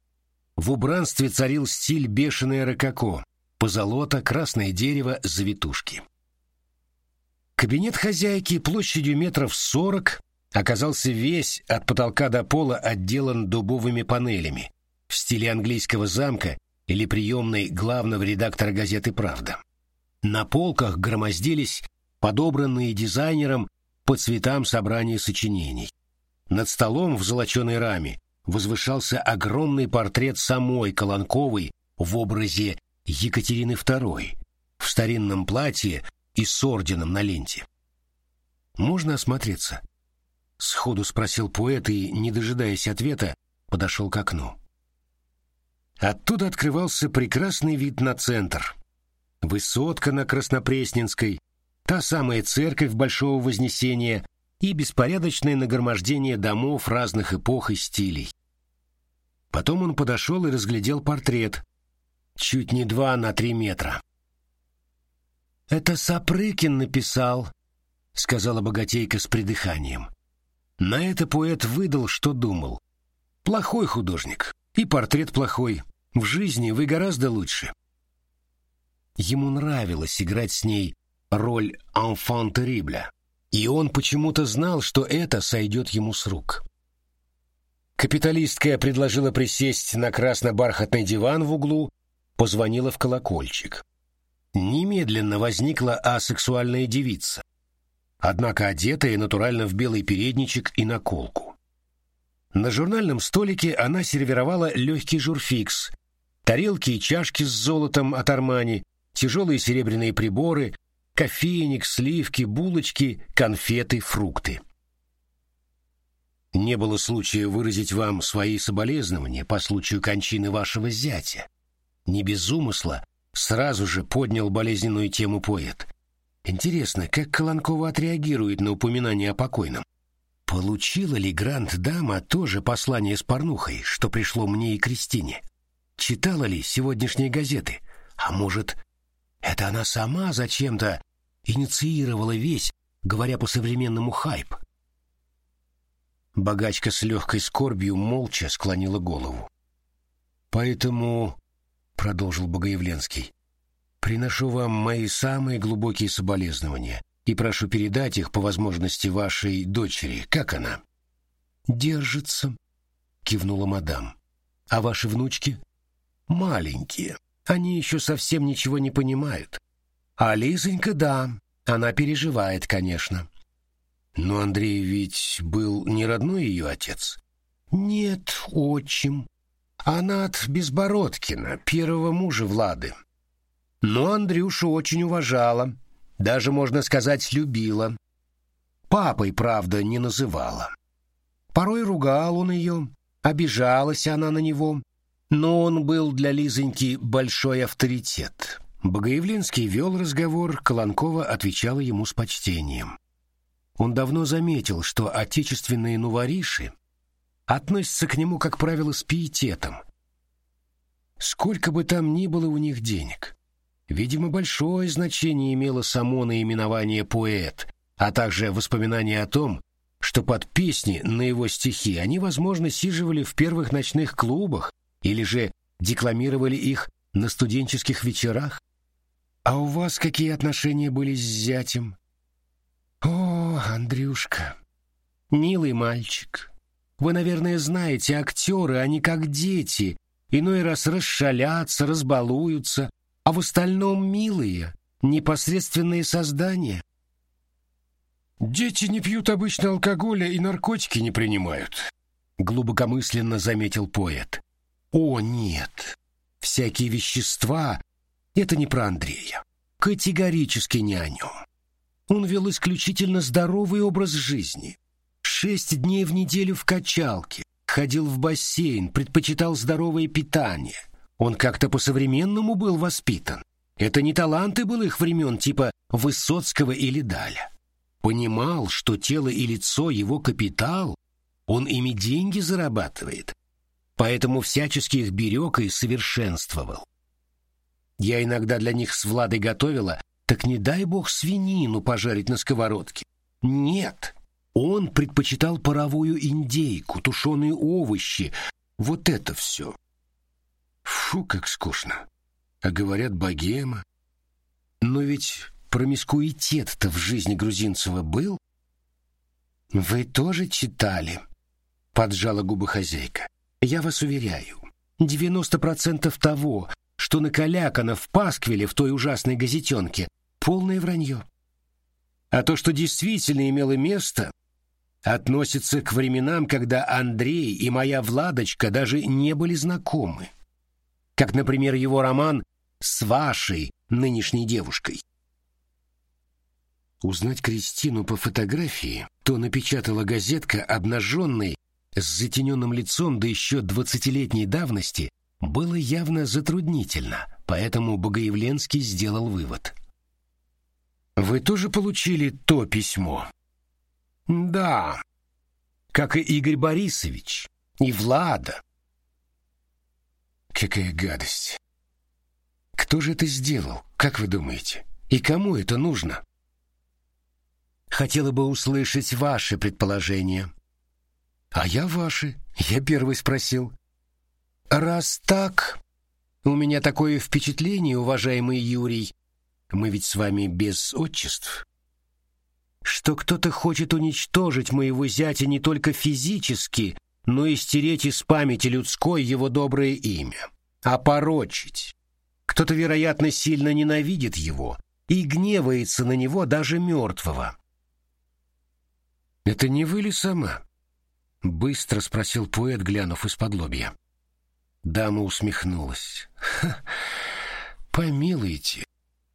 Speaker 1: В убранстве царил стиль бешеное рококо, позолота, красное дерево, завитушки. Кабинет хозяйки площадью метров сорок оказался весь от потолка до пола отделан дубовыми панелями в стиле английского замка или приемной главного редактора газеты «Правда». На полках громоздились подобранные дизайнером по цветам собрания сочинений. Над столом в золоченой раме возвышался огромный портрет самой Колонковой в образе Екатерины II в старинном платье и с орденом на ленте. Можно осмотреться. — сходу спросил поэт и, не дожидаясь ответа, подошел к окну. Оттуда открывался прекрасный вид на центр. Высотка на Краснопресненской, та самая церковь Большого Вознесения и беспорядочное нагромождение домов разных эпох и стилей. Потом он подошел и разглядел портрет. Чуть не два на три метра. «Это Сапрыкин написал», — сказала богатейка с придыханием. На это поэт выдал, что думал. Плохой художник, и портрет плохой. В жизни вы гораздо лучше. Ему нравилось играть с ней роль «enfant terrible», и он почему-то знал, что это сойдет ему с рук. Капиталистка предложила присесть на красно-бархатный диван в углу, позвонила в колокольчик. Немедленно возникла асексуальная девица, однако одетая натурально в белый передничек и наколку. На журнальном столике она сервировала легкий журфикс, тарелки и чашки с золотом от Армани, тяжелые серебряные приборы, кофейник, сливки, булочки, конфеты, фрукты. Не было случая выразить вам свои соболезнования по случаю кончины вашего зятя. Не без умысла сразу же поднял болезненную тему поэт. Интересно, как Колонкова отреагирует на упоминание о покойном? Получила ли Гранд-дама тоже послание с порнухой, что пришло мне и Кристине? Читала ли сегодняшние газеты? А может, это она сама зачем-то инициировала весь, говоря по-современному, хайп? Богачка с легкой скорбью молча склонила голову. «Поэтому», — продолжил Богоявленский, — «приношу вам мои самые глубокие соболезнования и прошу передать их по возможности вашей дочери. Как она?» «Держится», — кивнула мадам. «А ваши внучки?» «Маленькие. Они еще совсем ничего не понимают. А Лизонька, да, она переживает, конечно. Но Андрей ведь был не родной ее отец. Нет, отчим. Она от Безбородкина, первого мужа Влады. Но Андрюшу очень уважала, даже, можно сказать, любила. Папой, правда, не называла. Порой ругал он ее, обижалась она на него, но он был для Лизоньки большой авторитет. Богоявленский вел разговор, Колонкова отвечала ему с почтением. Он давно заметил, что отечественные нувориши относятся к нему, как правило, с пиететом. Сколько бы там ни было у них денег, видимо, большое значение имело само наименование «поэт», а также воспоминание о том, что под песни на его стихи они, возможно, сиживали в первых ночных клубах или же декламировали их на студенческих вечерах. «А у вас какие отношения были с зятем?» «О, Андрюшка, милый мальчик, вы, наверное, знаете, актеры, они как дети, иной раз расшалятся, разбалуются, а в остальном милые, непосредственные создания». «Дети не пьют обычно алкоголя и наркотики не принимают», — глубокомысленно заметил поэт. «О, нет, всякие вещества — это не про Андрея, категорически не о нем». Он вел исключительно здоровый образ жизни. Шесть дней в неделю в качалке, ходил в бассейн, предпочитал здоровое питание. Он как-то по-современному был воспитан. Это не таланты былых времен типа Высоцкого или Даля. Понимал, что тело и лицо его капитал, он ими деньги зарабатывает. Поэтому всячески их берег и совершенствовал. Я иногда для них с Владой готовила, так не дай бог свинину пожарить на сковородке. Нет, он предпочитал паровую индейку, тушеные овощи, вот это все. Фу, как скучно. А говорят, богема. Но ведь промискуитет-то в жизни Грузинцева был. Вы тоже читали? Поджала губы хозяйка. Я вас уверяю, девяносто процентов того, что накалякано в Пасквиле в той ужасной газетенке, полное вранье. А то, что действительно имело место, относится к временам, когда Андрей и моя Владочка даже не были знакомы. Как, например, его роман с вашей нынешней девушкой. Узнать Кристину по фотографии, то напечатала газетка обнаженной, с затененным лицом, да еще двадцатилетней давности, было явно затруднительно, поэтому Богоявленский сделал вывод. «Вы тоже получили то письмо?» «Да, как и Игорь Борисович, и Влада». «Какая гадость! Кто же это сделал, как вы думаете? И кому это нужно?» «Хотела бы услышать ваши предположения». «А я ваши. Я первый спросил». «Раз так, У меня такое впечатление, уважаемый Юрий, мы ведь с вами без отчеств, что кто-то хочет уничтожить моего зятя не только физически, но и стереть из памяти людской его доброе имя, опорочить. Кто-то, вероятно, сильно ненавидит его и гневается на него даже мертвого. «Это не вы ли сама?» — быстро спросил поэт, глянув из-под лобья. Дама усмехнулась. «Помилуйте,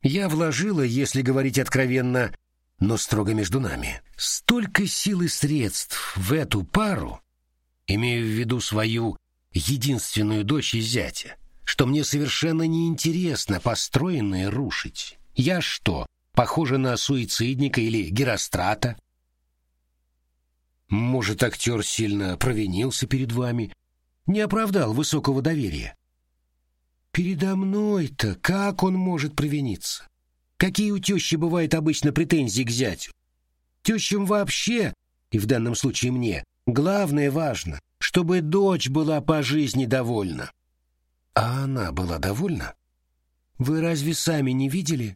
Speaker 1: я вложила, если говорить откровенно, но строго между нами, столько сил и средств в эту пару, имею в виду свою единственную дочь и зятя, что мне совершенно неинтересно построенное рушить. Я что, похожа на суицидника или герострата? Может, актер сильно провинился перед вами, не оправдал высокого доверия? Передо мной-то как он может провиниться? Какие у тещи бывают обычно претензии к зятю? Тещам вообще, и в данном случае мне, главное важно, чтобы дочь была по жизни довольна. А она была довольна? Вы разве сами не видели?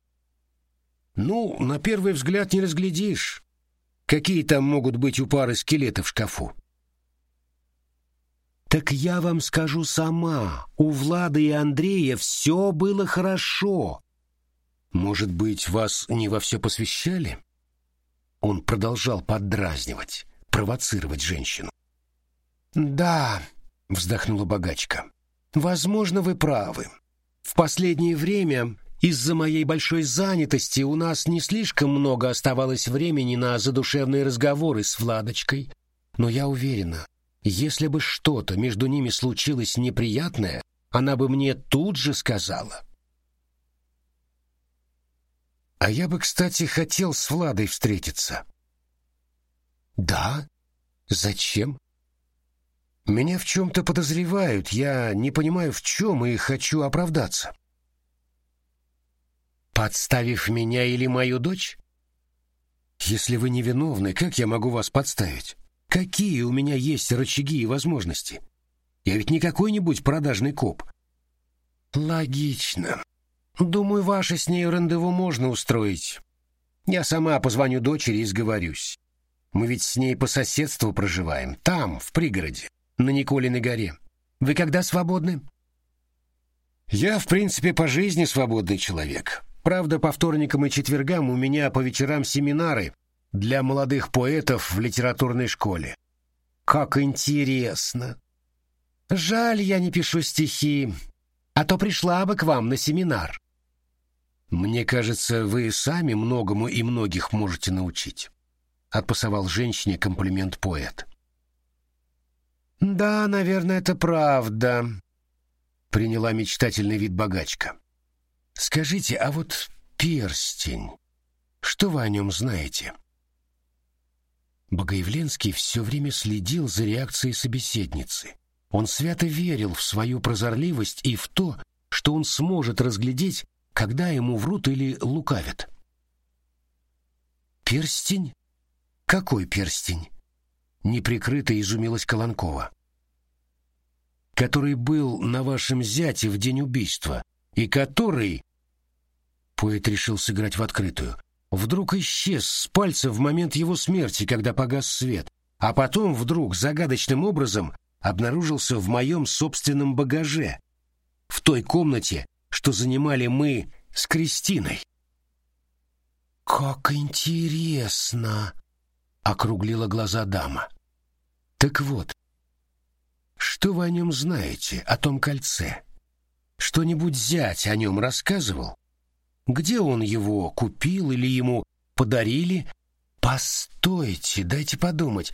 Speaker 1: Ну, на первый взгляд не разглядишь. Какие там могут быть у пары скелеты в шкафу? Так я вам скажу сама, у Влада и Андрея все было хорошо. Может быть, вас не во все посвящали? Он продолжал поддразнивать, провоцировать женщину. Да, вздохнула богачка. Возможно, вы правы. В последнее время из-за моей большой занятости у нас не слишком много оставалось времени на задушевные разговоры с Владочкой, но я уверена, если бы что-то между ними случилось неприятное, она бы мне тут же сказала. А я бы, кстати, хотел с Владой встретиться. Да? Зачем? Меня в чем-то подозревают, я не понимаю в чем и хочу оправдаться. Подставив меня или мою дочь? Если вы невиновны, как я могу вас подставить? Какие у меня есть рычаги и возможности? Я ведь не какой-нибудь продажный коп. Логично. Думаю, ваше с ней рандеву можно устроить. Я сама позвоню дочери и сговорюсь. Мы ведь с ней по соседству проживаем, там, в пригороде, на Николиной горе. Вы когда свободны? Я, в принципе, по жизни свободный человек. Правда, по вторникам и четвергам у меня по вечерам семинары для молодых поэтов в литературной школе. Как интересно. Жаль, я не пишу стихи, а то пришла бы к вам на семинар. Мне кажется, вы сами многому и многих можете научить. Отпасовал женщине комплимент поэт. Да, наверное, это правда. Приняла мечтательный вид богачка. Скажите, а вот перстень, что вы о нем знаете? Богоявленский все время следил за реакцией собеседницы. Он свято верил в свою прозорливость и в то, что он сможет разглядеть, когда ему врут или лукавят. «Перстень? Какой перстень?» Неприкрыто изумилась Колонкова. «Который был на вашем зяте в день убийства, и который...» Поэт решил сыграть в открытую вдруг исчез с пальца в момент его смерти, когда погас свет, а потом вдруг загадочным образом обнаружился в моем собственном багаже, в той комнате, что занимали мы с Кристиной. «Как интересно!» — округлила глаза дама. «Так вот, что вы о нем знаете, о том кольце? Что-нибудь зять о нем рассказывал?» Где он его купил или ему подарили? Постойте, дайте подумать.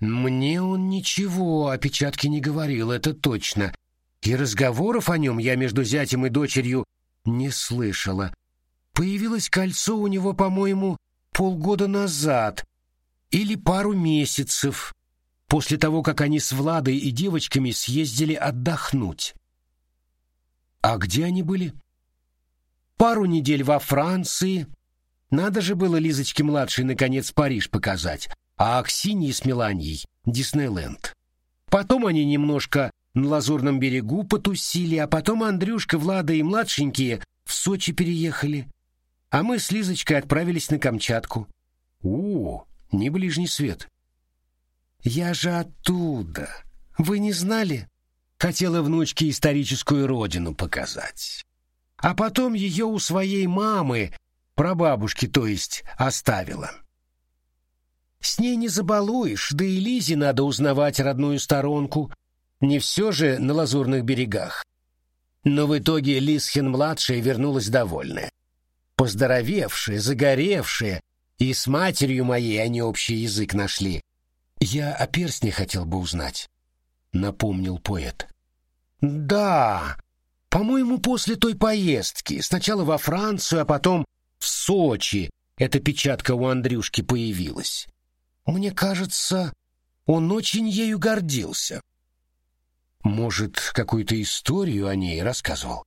Speaker 1: Мне он ничего о печатке не говорил, это точно. И разговоров о нем я между зятем и дочерью не слышала. Появилось кольцо у него, по-моему, полгода назад или пару месяцев, после того, как они с Владой и девочками съездили отдохнуть. А где они были? пару недель во Франции. Надо же было Лизочке-младшей наконец Париж показать, а Аксиньи с Меланьей — Диснейленд. Потом они немножко на Лазурном берегу потусили, а потом Андрюшка, Влада и младшенькие в Сочи переехали. А мы с Лизочкой отправились на Камчатку. О, не ближний свет. Я же оттуда. Вы не знали? Хотела внучке историческую родину показать. А потом ее у своей мамы, прабабушки, то есть, оставила. С ней не забалуешь, да и Лизе надо узнавать родную сторонку. Не все же на лазурных берегах. Но в итоге Лисхин-младшая вернулась довольная. Поздоровевшая, загоревшая, и с матерью моей они общий язык нашли. Я о перстне хотел бы узнать, напомнил поэт. Да, по-моему, после той поездки, сначала во Францию, а потом в Сочи, эта печатка у Андрюшки появилась. Мне кажется, он очень ею гордился. Может, какую-то историю о ней рассказывал?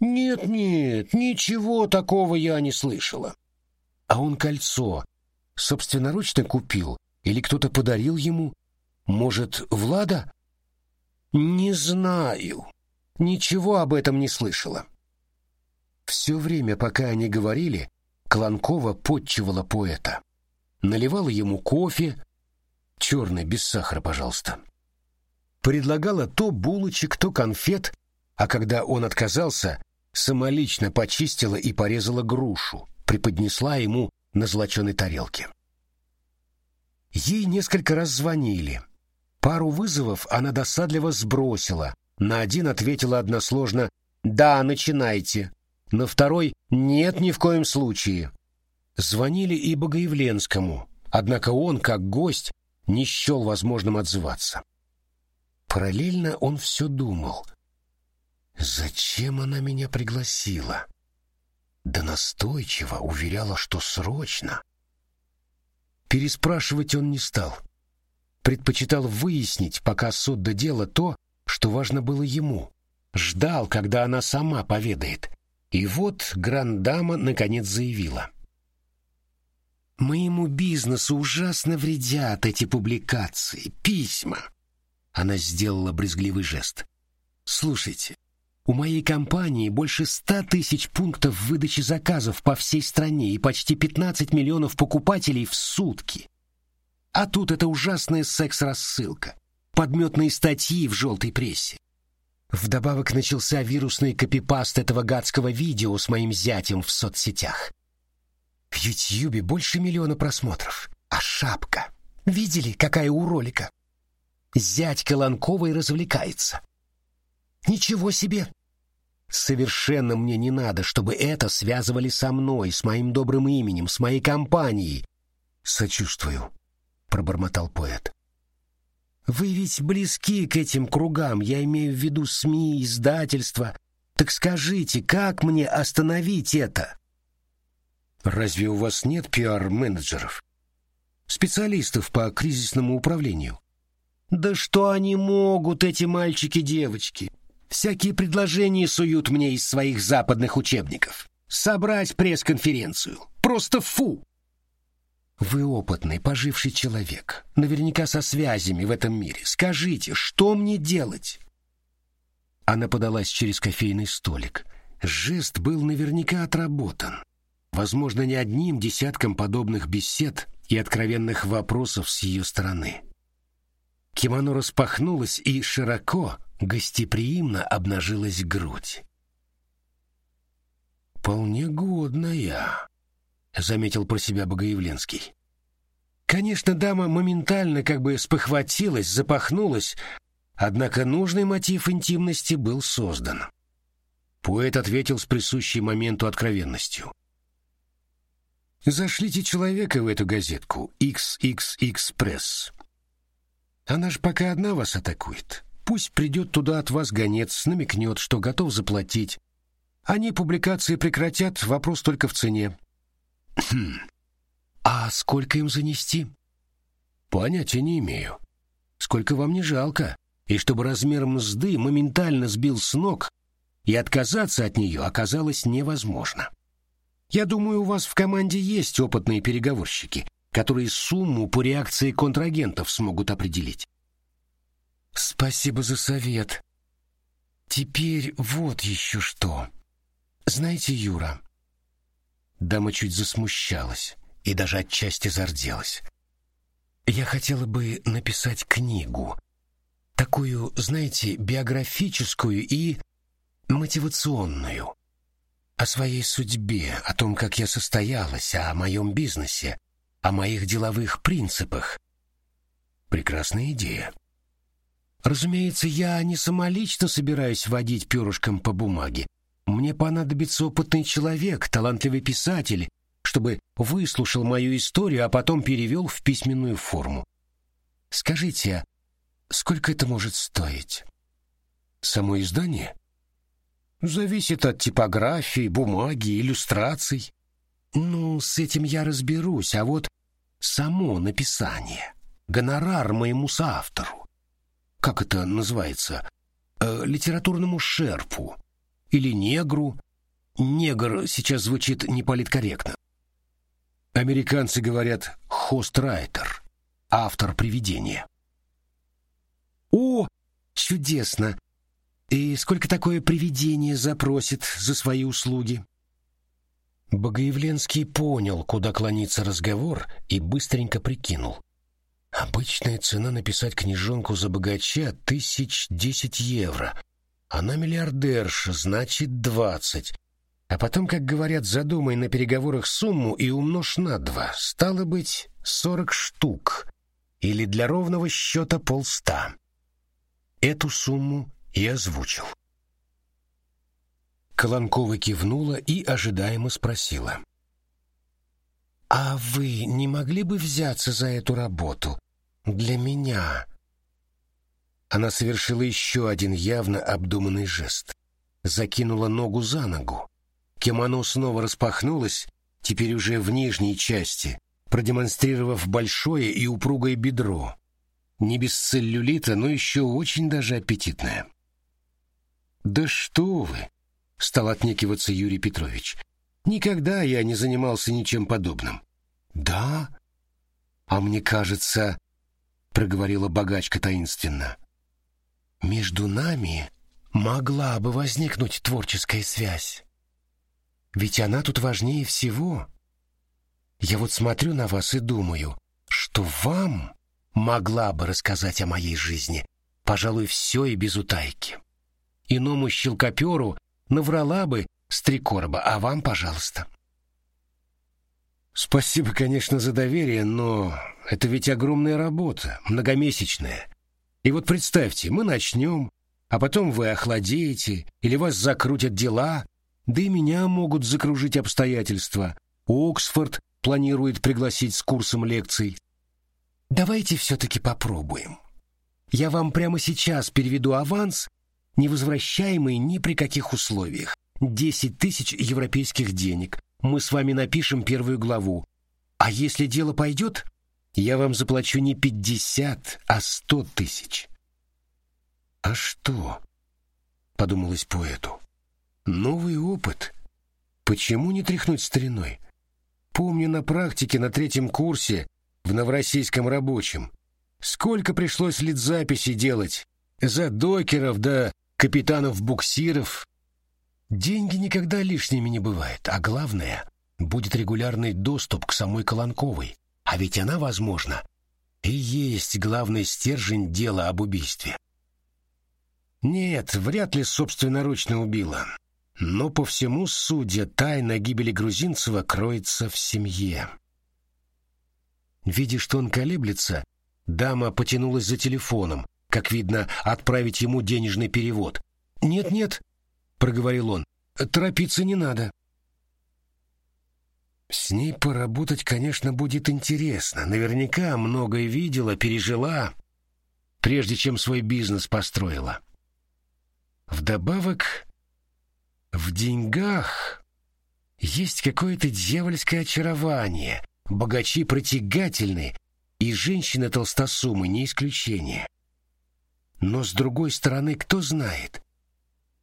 Speaker 1: Нет, нет, ничего такого я не слышала. А он кольцо собственноручно купил или кто-то подарил ему? Может, Влада? Не знаю. Ничего об этом не слышала. Все время, пока они говорили, Кланкова подчивала поэта. Наливала ему кофе, черный, без сахара, пожалуйста предлагала то булочек, то конфет, а когда он отказался, самолично почистила и порезала грушу, преподнесла ему на золоченой тарелке. Ей несколько раз звонили. Пару вызовов она досадливо сбросила. На один ответила односложно «Да, начинайте». На второй «Нет, ни в коем случае». Звонили и Богоявленскому, однако он, как гость, не счел возможным отзываться. Параллельно он все думал. Зачем она меня пригласила? Да настойчиво уверяла, что срочно. Переспрашивать он не стал. Предпочитал выяснить, пока суд до дела, то, что важно было ему. Ждал, когда она сама поведает. И вот грандама наконец заявила. «Моему бизнесу ужасно вредят эти публикации, письма. Она сделала брезгливый жест. «Слушайте, у моей компании больше ста тысяч пунктов выдачи заказов по всей стране и почти 15 миллионов покупателей в сутки. А тут эта ужасная секс-рассылка, подметные статьи в желтой прессе. Вдобавок начался вирусный копипаст этого гадского видео с моим зятем в соцсетях. В Ютьюбе больше миллиона просмотров. А шапка? Видели, какая у ролика? Зять Колонковой развлекается. Ничего себе! Совершенно мне не надо, чтобы это связывали со мной, с моим добрым именем, с моей компанией. Сочувствую, пробормотал поэт. Вы ведь близки к этим кругам, я имею в виду СМИ, издательства. Так скажите, как мне остановить это? Разве у вас нет пиар-менеджеров? Специалистов по кризисному управлению? Да что они могут, эти мальчики-девочки? Всякие предложения суют мне из своих западных учебников. Собрать пресс-конференцию. Просто фу! Вы опытный, поживший человек, наверняка со связями в этом мире. Скажите, что мне делать? Она подалась через кофейный столик. Жест был наверняка отработан. Возможно, не одним десятком подобных бесед и откровенных вопросов с ее стороны. Кимоно распахнулось, и широко, гостеприимно обнажилась грудь. «Вполне годная», — заметил про себя Богоявленский. Конечно, дама моментально как бы спохватилась, запахнулась, однако нужный мотив интимности был создан. Поэт ответил с присущей моменту откровенностью. «Зашлите человека в эту газетку, XXX Press. Она ж пока одна вас атакует. Пусть придет туда от вас гонец, намекнет, что готов заплатить. Они публикации прекратят, вопрос только в цене. Хм. А сколько им занести? Понятия не имею. Сколько вам не жалко? И чтобы размер мзды моментально сбил с ног, и отказаться от нее оказалось невозможно. Я думаю, у вас в команде есть опытные переговорщики, которые сумму по реакции контрагентов смогут определить. Спасибо за совет. Теперь вот еще что. Знаете, Юра, дама чуть засмущалась и даже отчасти зарделась. Я хотела бы написать книгу, такую, знаете, биографическую и мотивационную, о своей судьбе, о том, как я состоялась, о моем бизнесе, о моих деловых принципах. Прекрасная идея. Разумеется, я не самолично собираюсь водить перышком по бумаге. Мне понадобится опытный человек, талантливый писатель, чтобы выслушал мою историю, а потом перевел в письменную форму. Скажите, сколько это может стоить? Само издание? Зависит от типографии, бумаги, иллюстраций. Ну, с этим я разберусь, а вот само написание, гонорар моему соавтору как это называется, э, литературному шерпу или негру. Негр сейчас звучит неполиткорректно. Американцы говорят «хострайтер», автор привидения. О, чудесно! И сколько такое привидение запросит за свои услуги? Богоявленский понял, куда клонится разговор, и быстренько прикинул. Обычная цена написать книжонку за богача тысяч десять евро. Она миллиардерша, значит двадцать. А потом, как говорят, задумай на переговорах сумму и умножь на два. Стало быть, сорок штук. Или для ровного счета полста. Эту сумму и озвучил. Колонкова кивнула и ожидаемо спросила. «А вы не могли бы взяться за эту работу? Для меня?» Она совершила еще один явно обдуманный жест. Закинула ногу за ногу. Кимоно снова распахнулось, теперь уже в нижней части, продемонстрировав большое и упругое бедро. Не без целлюлита, но еще очень даже аппетитное. «Да что вы!» — стал отнекиваться Юрий Петрович. Никогда я не занимался ничем подобным. Да? А мне кажется, проговорила богачка таинственно. Между нами могла бы возникнуть творческая связь. Ведь она тут важнее всего. Я вот смотрю на вас и думаю, что вам могла бы рассказать о моей жизни, пожалуй, все и без утайки. Иному щелкоперу наврала бы с три короба, а вам, пожалуйста. Спасибо, конечно, за доверие, но это ведь огромная работа, многомесячная. И вот представьте, мы начнем, а потом вы охладеете, или вас закрутят дела, да и меня могут закружить обстоятельства. Оксфорд планирует пригласить с курсом лекций. Давайте все-таки попробуем. Я вам прямо сейчас переведу аванс, невозвращаемый ни при каких условиях. Десять тысяч европейских денег. Мы с вами напишем первую главу. А если дело пойдет, я вам заплачу не пятьдесят, а сто тысяч. А что? Подумалось поэту. Новый опыт. Почему не тряхнуть стариной? Помню на практике на третьем курсе в Новороссийском рабочем. Сколько пришлось лет записи делать за докеров да капитанов-буксиров, Деньги никогда лишними не бывают, а главное, будет регулярный доступ к самой Колонковой, а ведь она, возможно, и есть главный стержень дела об убийстве. Нет, вряд ли собственноручно убила, но по всему судя тайна гибели Грузинцева кроется в семье. Видя, что он колеблется, дама потянулась за телефоном, как видно, отправить ему денежный перевод. «Нет-нет», проговорил он. Торопиться не надо. С ней поработать, конечно, будет интересно. Наверняка многое видела, пережила, прежде чем свой бизнес построила. Вдобавок, в деньгах есть какое-то дьявольское очарование. Богачи притягательны, и женщины-толстосумы не исключение. Но, с другой стороны, кто знает,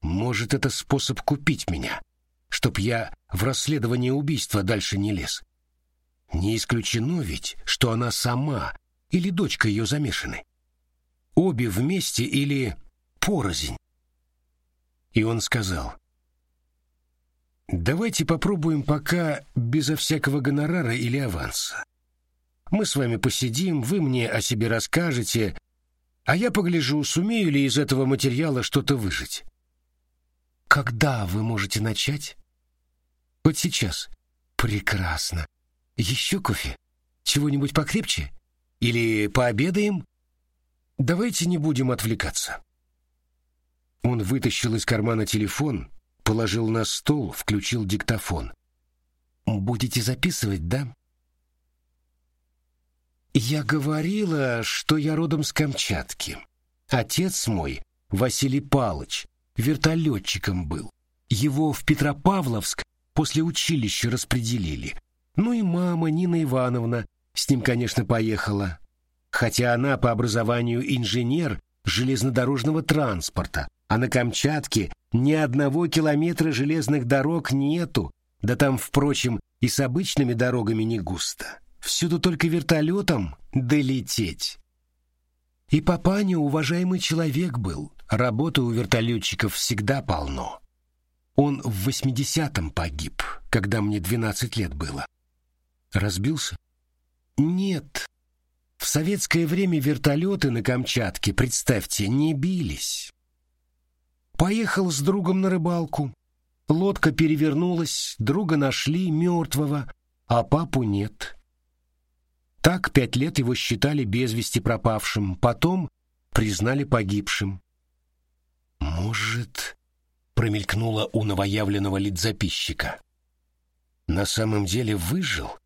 Speaker 1: может, это способ купить меня, чтоб я в расследование убийства дальше не лез. Не исключено ведь, что она сама или дочка ее замешаны. обе вместе или порознь? И он сказал, «Давайте попробуем пока безо всякого гонорара или аванса. Мы с вами посидим, вы мне о себе расскажете, а я погляжу, сумею ли из этого материала что-то выжить». «Когда вы можете начать?» «Вот сейчас». «Прекрасно. Еще кофе? Чего-нибудь покрепче? Или пообедаем?» «Давайте не будем отвлекаться». Он вытащил из кармана телефон, положил на стол, включил диктофон. «Будете записывать, да?» «Я говорила, что я родом с Камчатки. Отец мой, Василий Палыч, вертолетчиком был. Его в Петропавловск после училища распределили. Ну и мама Нина Ивановна с ним, конечно, поехала. Хотя она по образованию инженер железнодорожного транспорта, а на Камчатке ни одного километра железных дорог нету, да там, впрочем, и с обычными дорогами не густо. Всюду только вертолетом долететь. И папаня уважаемый человек был, работы у вертолетчиков всегда полно. Он в восьмидесятом погиб, когда мне двенадцать лет было. Разбился? Нет, в советское время вертолеты на Камчатке, представьте, не бились. Поехал с другом на рыбалку. Лодка перевернулась, друга нашли мертвого, а папу нет. Так пять лет его считали без вести пропавшим, потом признали погибшим. Может, промелькнуло у новоявленного лидзаписчика. На самом деле выжил,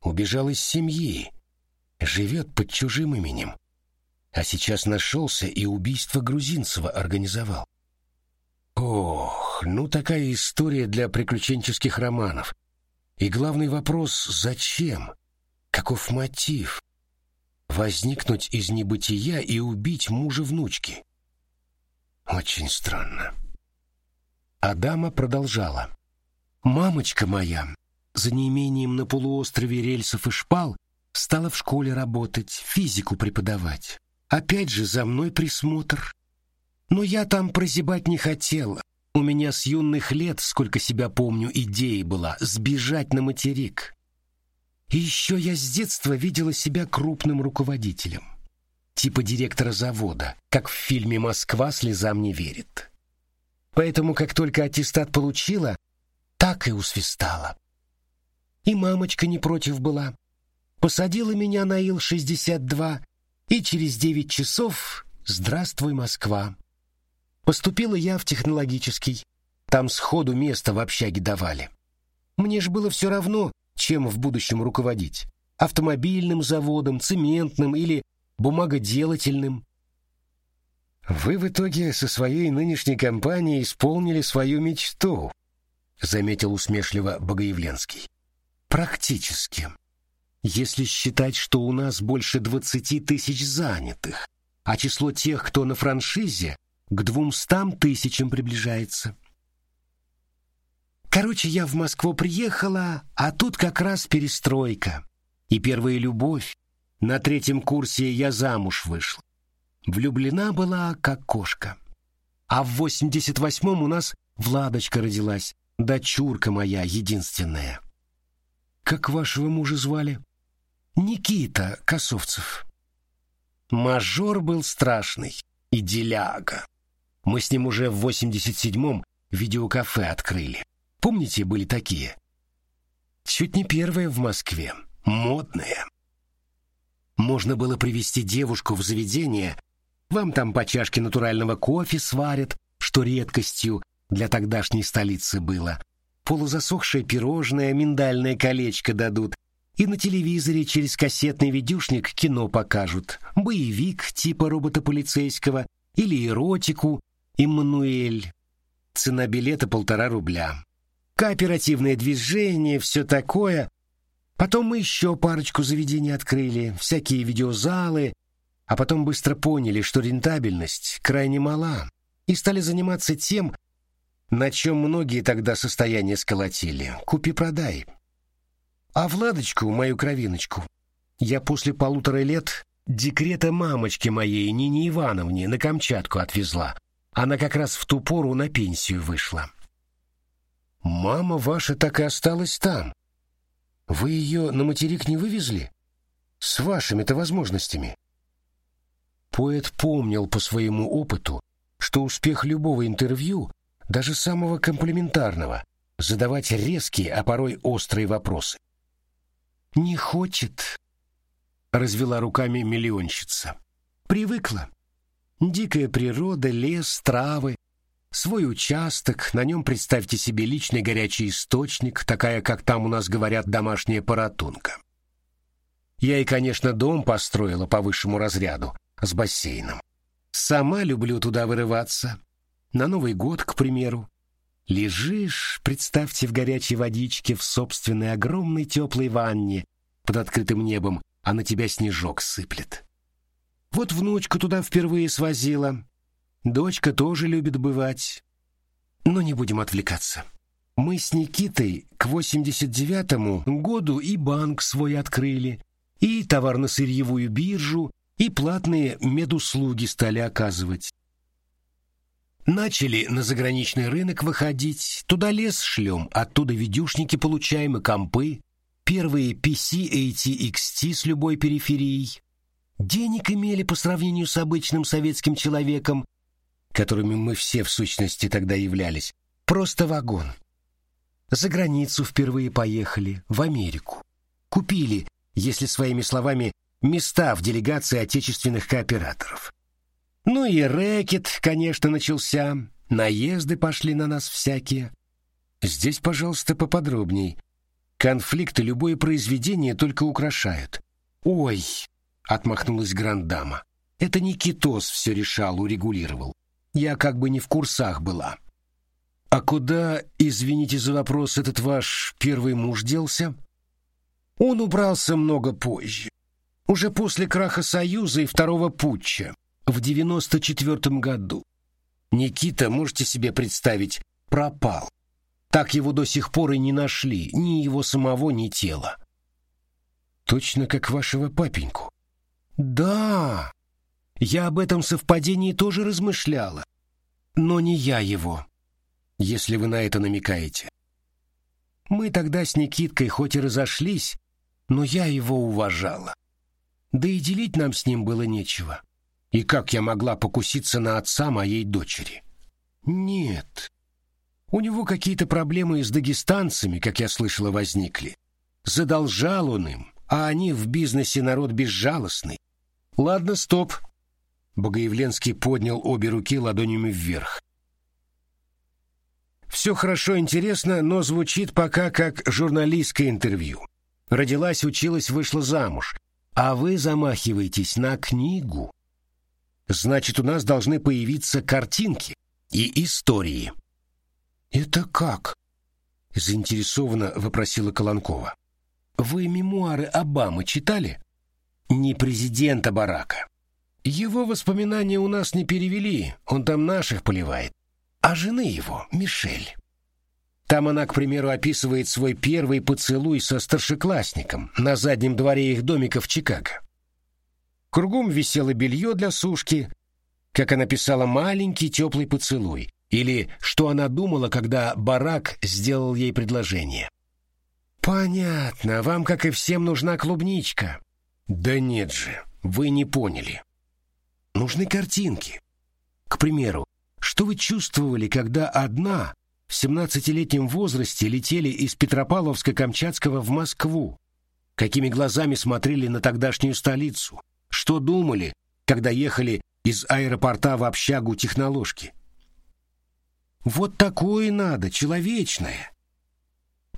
Speaker 1: убежал из семьи, живет под чужим именем, а сейчас нашелся и убийство Грузинцева организовал. Ох, ну такая история для приключенческих романов. И главный вопрос — зачем? Каков мотив? Возникнуть из небытия и убить мужа внучки? Очень странно. Адама продолжала. «Мамочка моя, за неимением на полуострове рельсов и шпал, Стала в школе работать, физику преподавать. Опять же за мной присмотр. Но я там прозябать не хотела. У меня с юных лет, сколько себя помню, идея была сбежать на материк. И еще я с детства видела себя крупным руководителем. Типа директора завода, как в фильме «Москва слезам не верит». Поэтому, как только аттестат получила, так и усвистала. И мамочка не против была посадила меня на Ил-62, и через девять часов «Здравствуй, Москва». Поступила я в технологический. Там сходу место в общаге давали. Мне же было все равно, чем в будущем руководить. Автомобильным заводом, цементным или бумагоделательным. Вы в итоге со своей нынешней компанией исполнили свою мечту, заметил усмешливо Богоявленский. Практически если считать, что у нас больше 20 тысяч занятых, а число тех, кто на франшизе, к двумстам тысячам приближается. Короче, я в Москву приехала, а тут как раз перестройка. И первая любовь. На третьем курсе я замуж вышла. Влюблена была, как кошка. А в восемьдесят восьмом у нас Владочка родилась, дочурка моя единственная. Как вашего мужа звали? Никита Косовцев. Мажор был страшный и деляга. Мы с ним уже в 87-м видеокафе открыли. Помните, были такие? Чуть не первые в Москве, модные. Можно было привести девушку в заведение, вам там по чашке натурального кофе сварят, что редкостью для тогдашней столицы было. Полузасохшее пирожное, миндальное колечко дадут и на телевизоре через кассетный видюшник кино покажут. Боевик типа робота полицейского или эротику «Иммануэль». Цена билета полтора рубля. Кооперативное движение, все такое. Потом мы еще парочку заведений открыли, всякие видеозалы, а потом быстро поняли, что рентабельность крайне мала, и стали заниматься тем, на чем многие тогда состояние сколотили. Купи-продай. А Владочку, мою кровиночку, я после полутора лет декрета мамочке моей Нине Ивановне на Камчатку отвезла. Она как раз в ту пору на пенсию вышла. Мама ваша так и осталась там. Вы ее на материк не вывезли? С вашими-то возможностями. Поэт помнил по своему опыту, что успех любого интервью, даже самого комплиментарного, задавать резкие, а порой острые вопросы. «Не хочет», — развела руками миллионщица. «Привыкла. Дикая природа, лес, травы, свой участок, на нем представьте себе личный горячий источник, такая, как там у нас говорят, домашняя паратунка. Я и, конечно, дом построила по высшему разряду, с бассейном. Сама люблю туда вырываться. На Новый год, к примеру. Лежишь, представьте, в горячей водичке в собственной огромной теплой ванне под открытым небом, а на тебя снежок сыплет. Вот внучку туда впервые свозила. Дочка тоже любит бывать. Но не будем отвлекаться. Мы с Никитой к 89-му году и банк свой открыли, и товарно-сырьевую биржу, и платные медуслуги стали оказывать. Начали на заграничный рынок выходить, туда лес шлем, оттуда видюшники получаем и компы, первые PC, AT, с любой периферией. Денег имели по сравнению с обычным советским человеком, которыми мы все в сущности тогда являлись, просто вагон. За границу впервые поехали, в Америку. Купили если своими словами, места в делегации отечественных кооператоров. Ну и рэкет, конечно, начался, наезды пошли на нас всякие. Здесь, пожалуйста, поподробней. Конфликты любое произведение только украшают. Ой, отмахнулась грандама. Это Никитос все решал, урегулировал. Я как бы не в курсах была. А куда, извините за вопрос, этот ваш первый муж делся? Он убрался много позже, уже после краха Союза и второго путча, в 94 году. Никита, можете себе представить, пропал. Так его до сих пор и не нашли, ни его самого, ни тела. Точно как вашего папеньку. Да, я об этом совпадении тоже размышляла. Но не я его, если вы на это намекаете. Мы тогда с Никиткой хоть и разошлись, но я его уважала. Да и делить нам с ним было нечего. И как я могла покуситься на отца моей дочери? Нет. У него какие-то проблемы с дагестанцами, как я слышала, возникли. Задолжал он им, а они в бизнесе народ безжалостный. Ладно, стоп. Богоявленский поднял обе руки ладонями вверх. Все хорошо, интересно, но звучит пока как журналистское интервью. Родилась, училась, вышла замуж. А вы замахиваетесь на книгу. Значит, у нас должны появиться картинки и истории. Это как? заинтересованно вопросила Колонкова. Вы мемуары Обамы читали? Не президента Барака. Его воспоминания у нас не перевели, он там наших поливает. А жены его, Мишель. Там она, к примеру, описывает свой первый поцелуй со старшеклассником на заднем дворе их домика в Чикаго. Кругом висело белье для сушки, как она писала «маленький теплый поцелуй», или что она думала, когда Барак сделал ей предложение. «Понятно, вам, как и всем, нужна клубничка». «Да нет же, вы не поняли. Нужны картинки. К примеру, что вы чувствовали, когда одна в 17-летнем возрасте летели из Петропавловска-Камчатского в Москву. Какими глазами смотрели на тогдашнюю столицу? Что думали, когда ехали из аэропорта в общагу техноложки? Вот такое надо, человечное.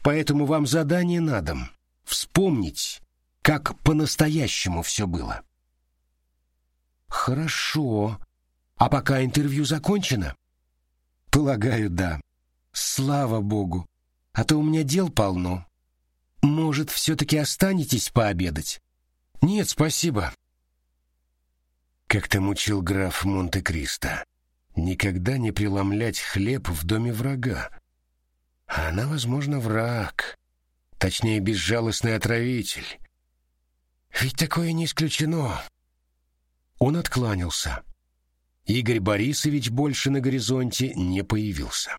Speaker 1: Поэтому вам задание на дом — вспомнить, как по-настоящему все было. Хорошо. А пока интервью закончено? Полагаю, да. Слава богу, а то у меня дел полно. Может, все-таки останетесь пообедать? Нет, спасибо. Как-то мучил граф Монте-Кристо. Никогда не преломлять хлеб в доме врага. А она, возможно, враг. Точнее, безжалостный отравитель. Ведь такое не исключено. Он откланялся. Игорь Борисович больше на горизонте не появился.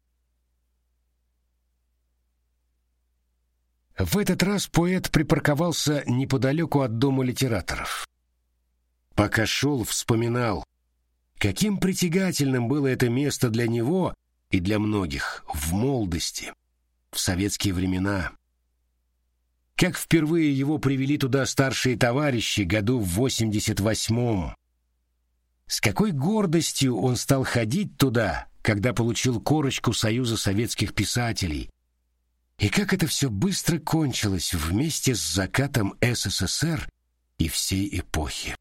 Speaker 1: В этот раз поэт припарковался неподалеку от дома литераторов. Пока шел, вспоминал, каким притягательным было это место для него и для многих в молодости, в советские времена. Как впервые его привели туда старшие товарищи году в 88-м. С какой гордостью он стал ходить туда, когда получил корочку Союза советских писателей. И как это все быстро кончилось вместе с закатом СССР и всей эпохи.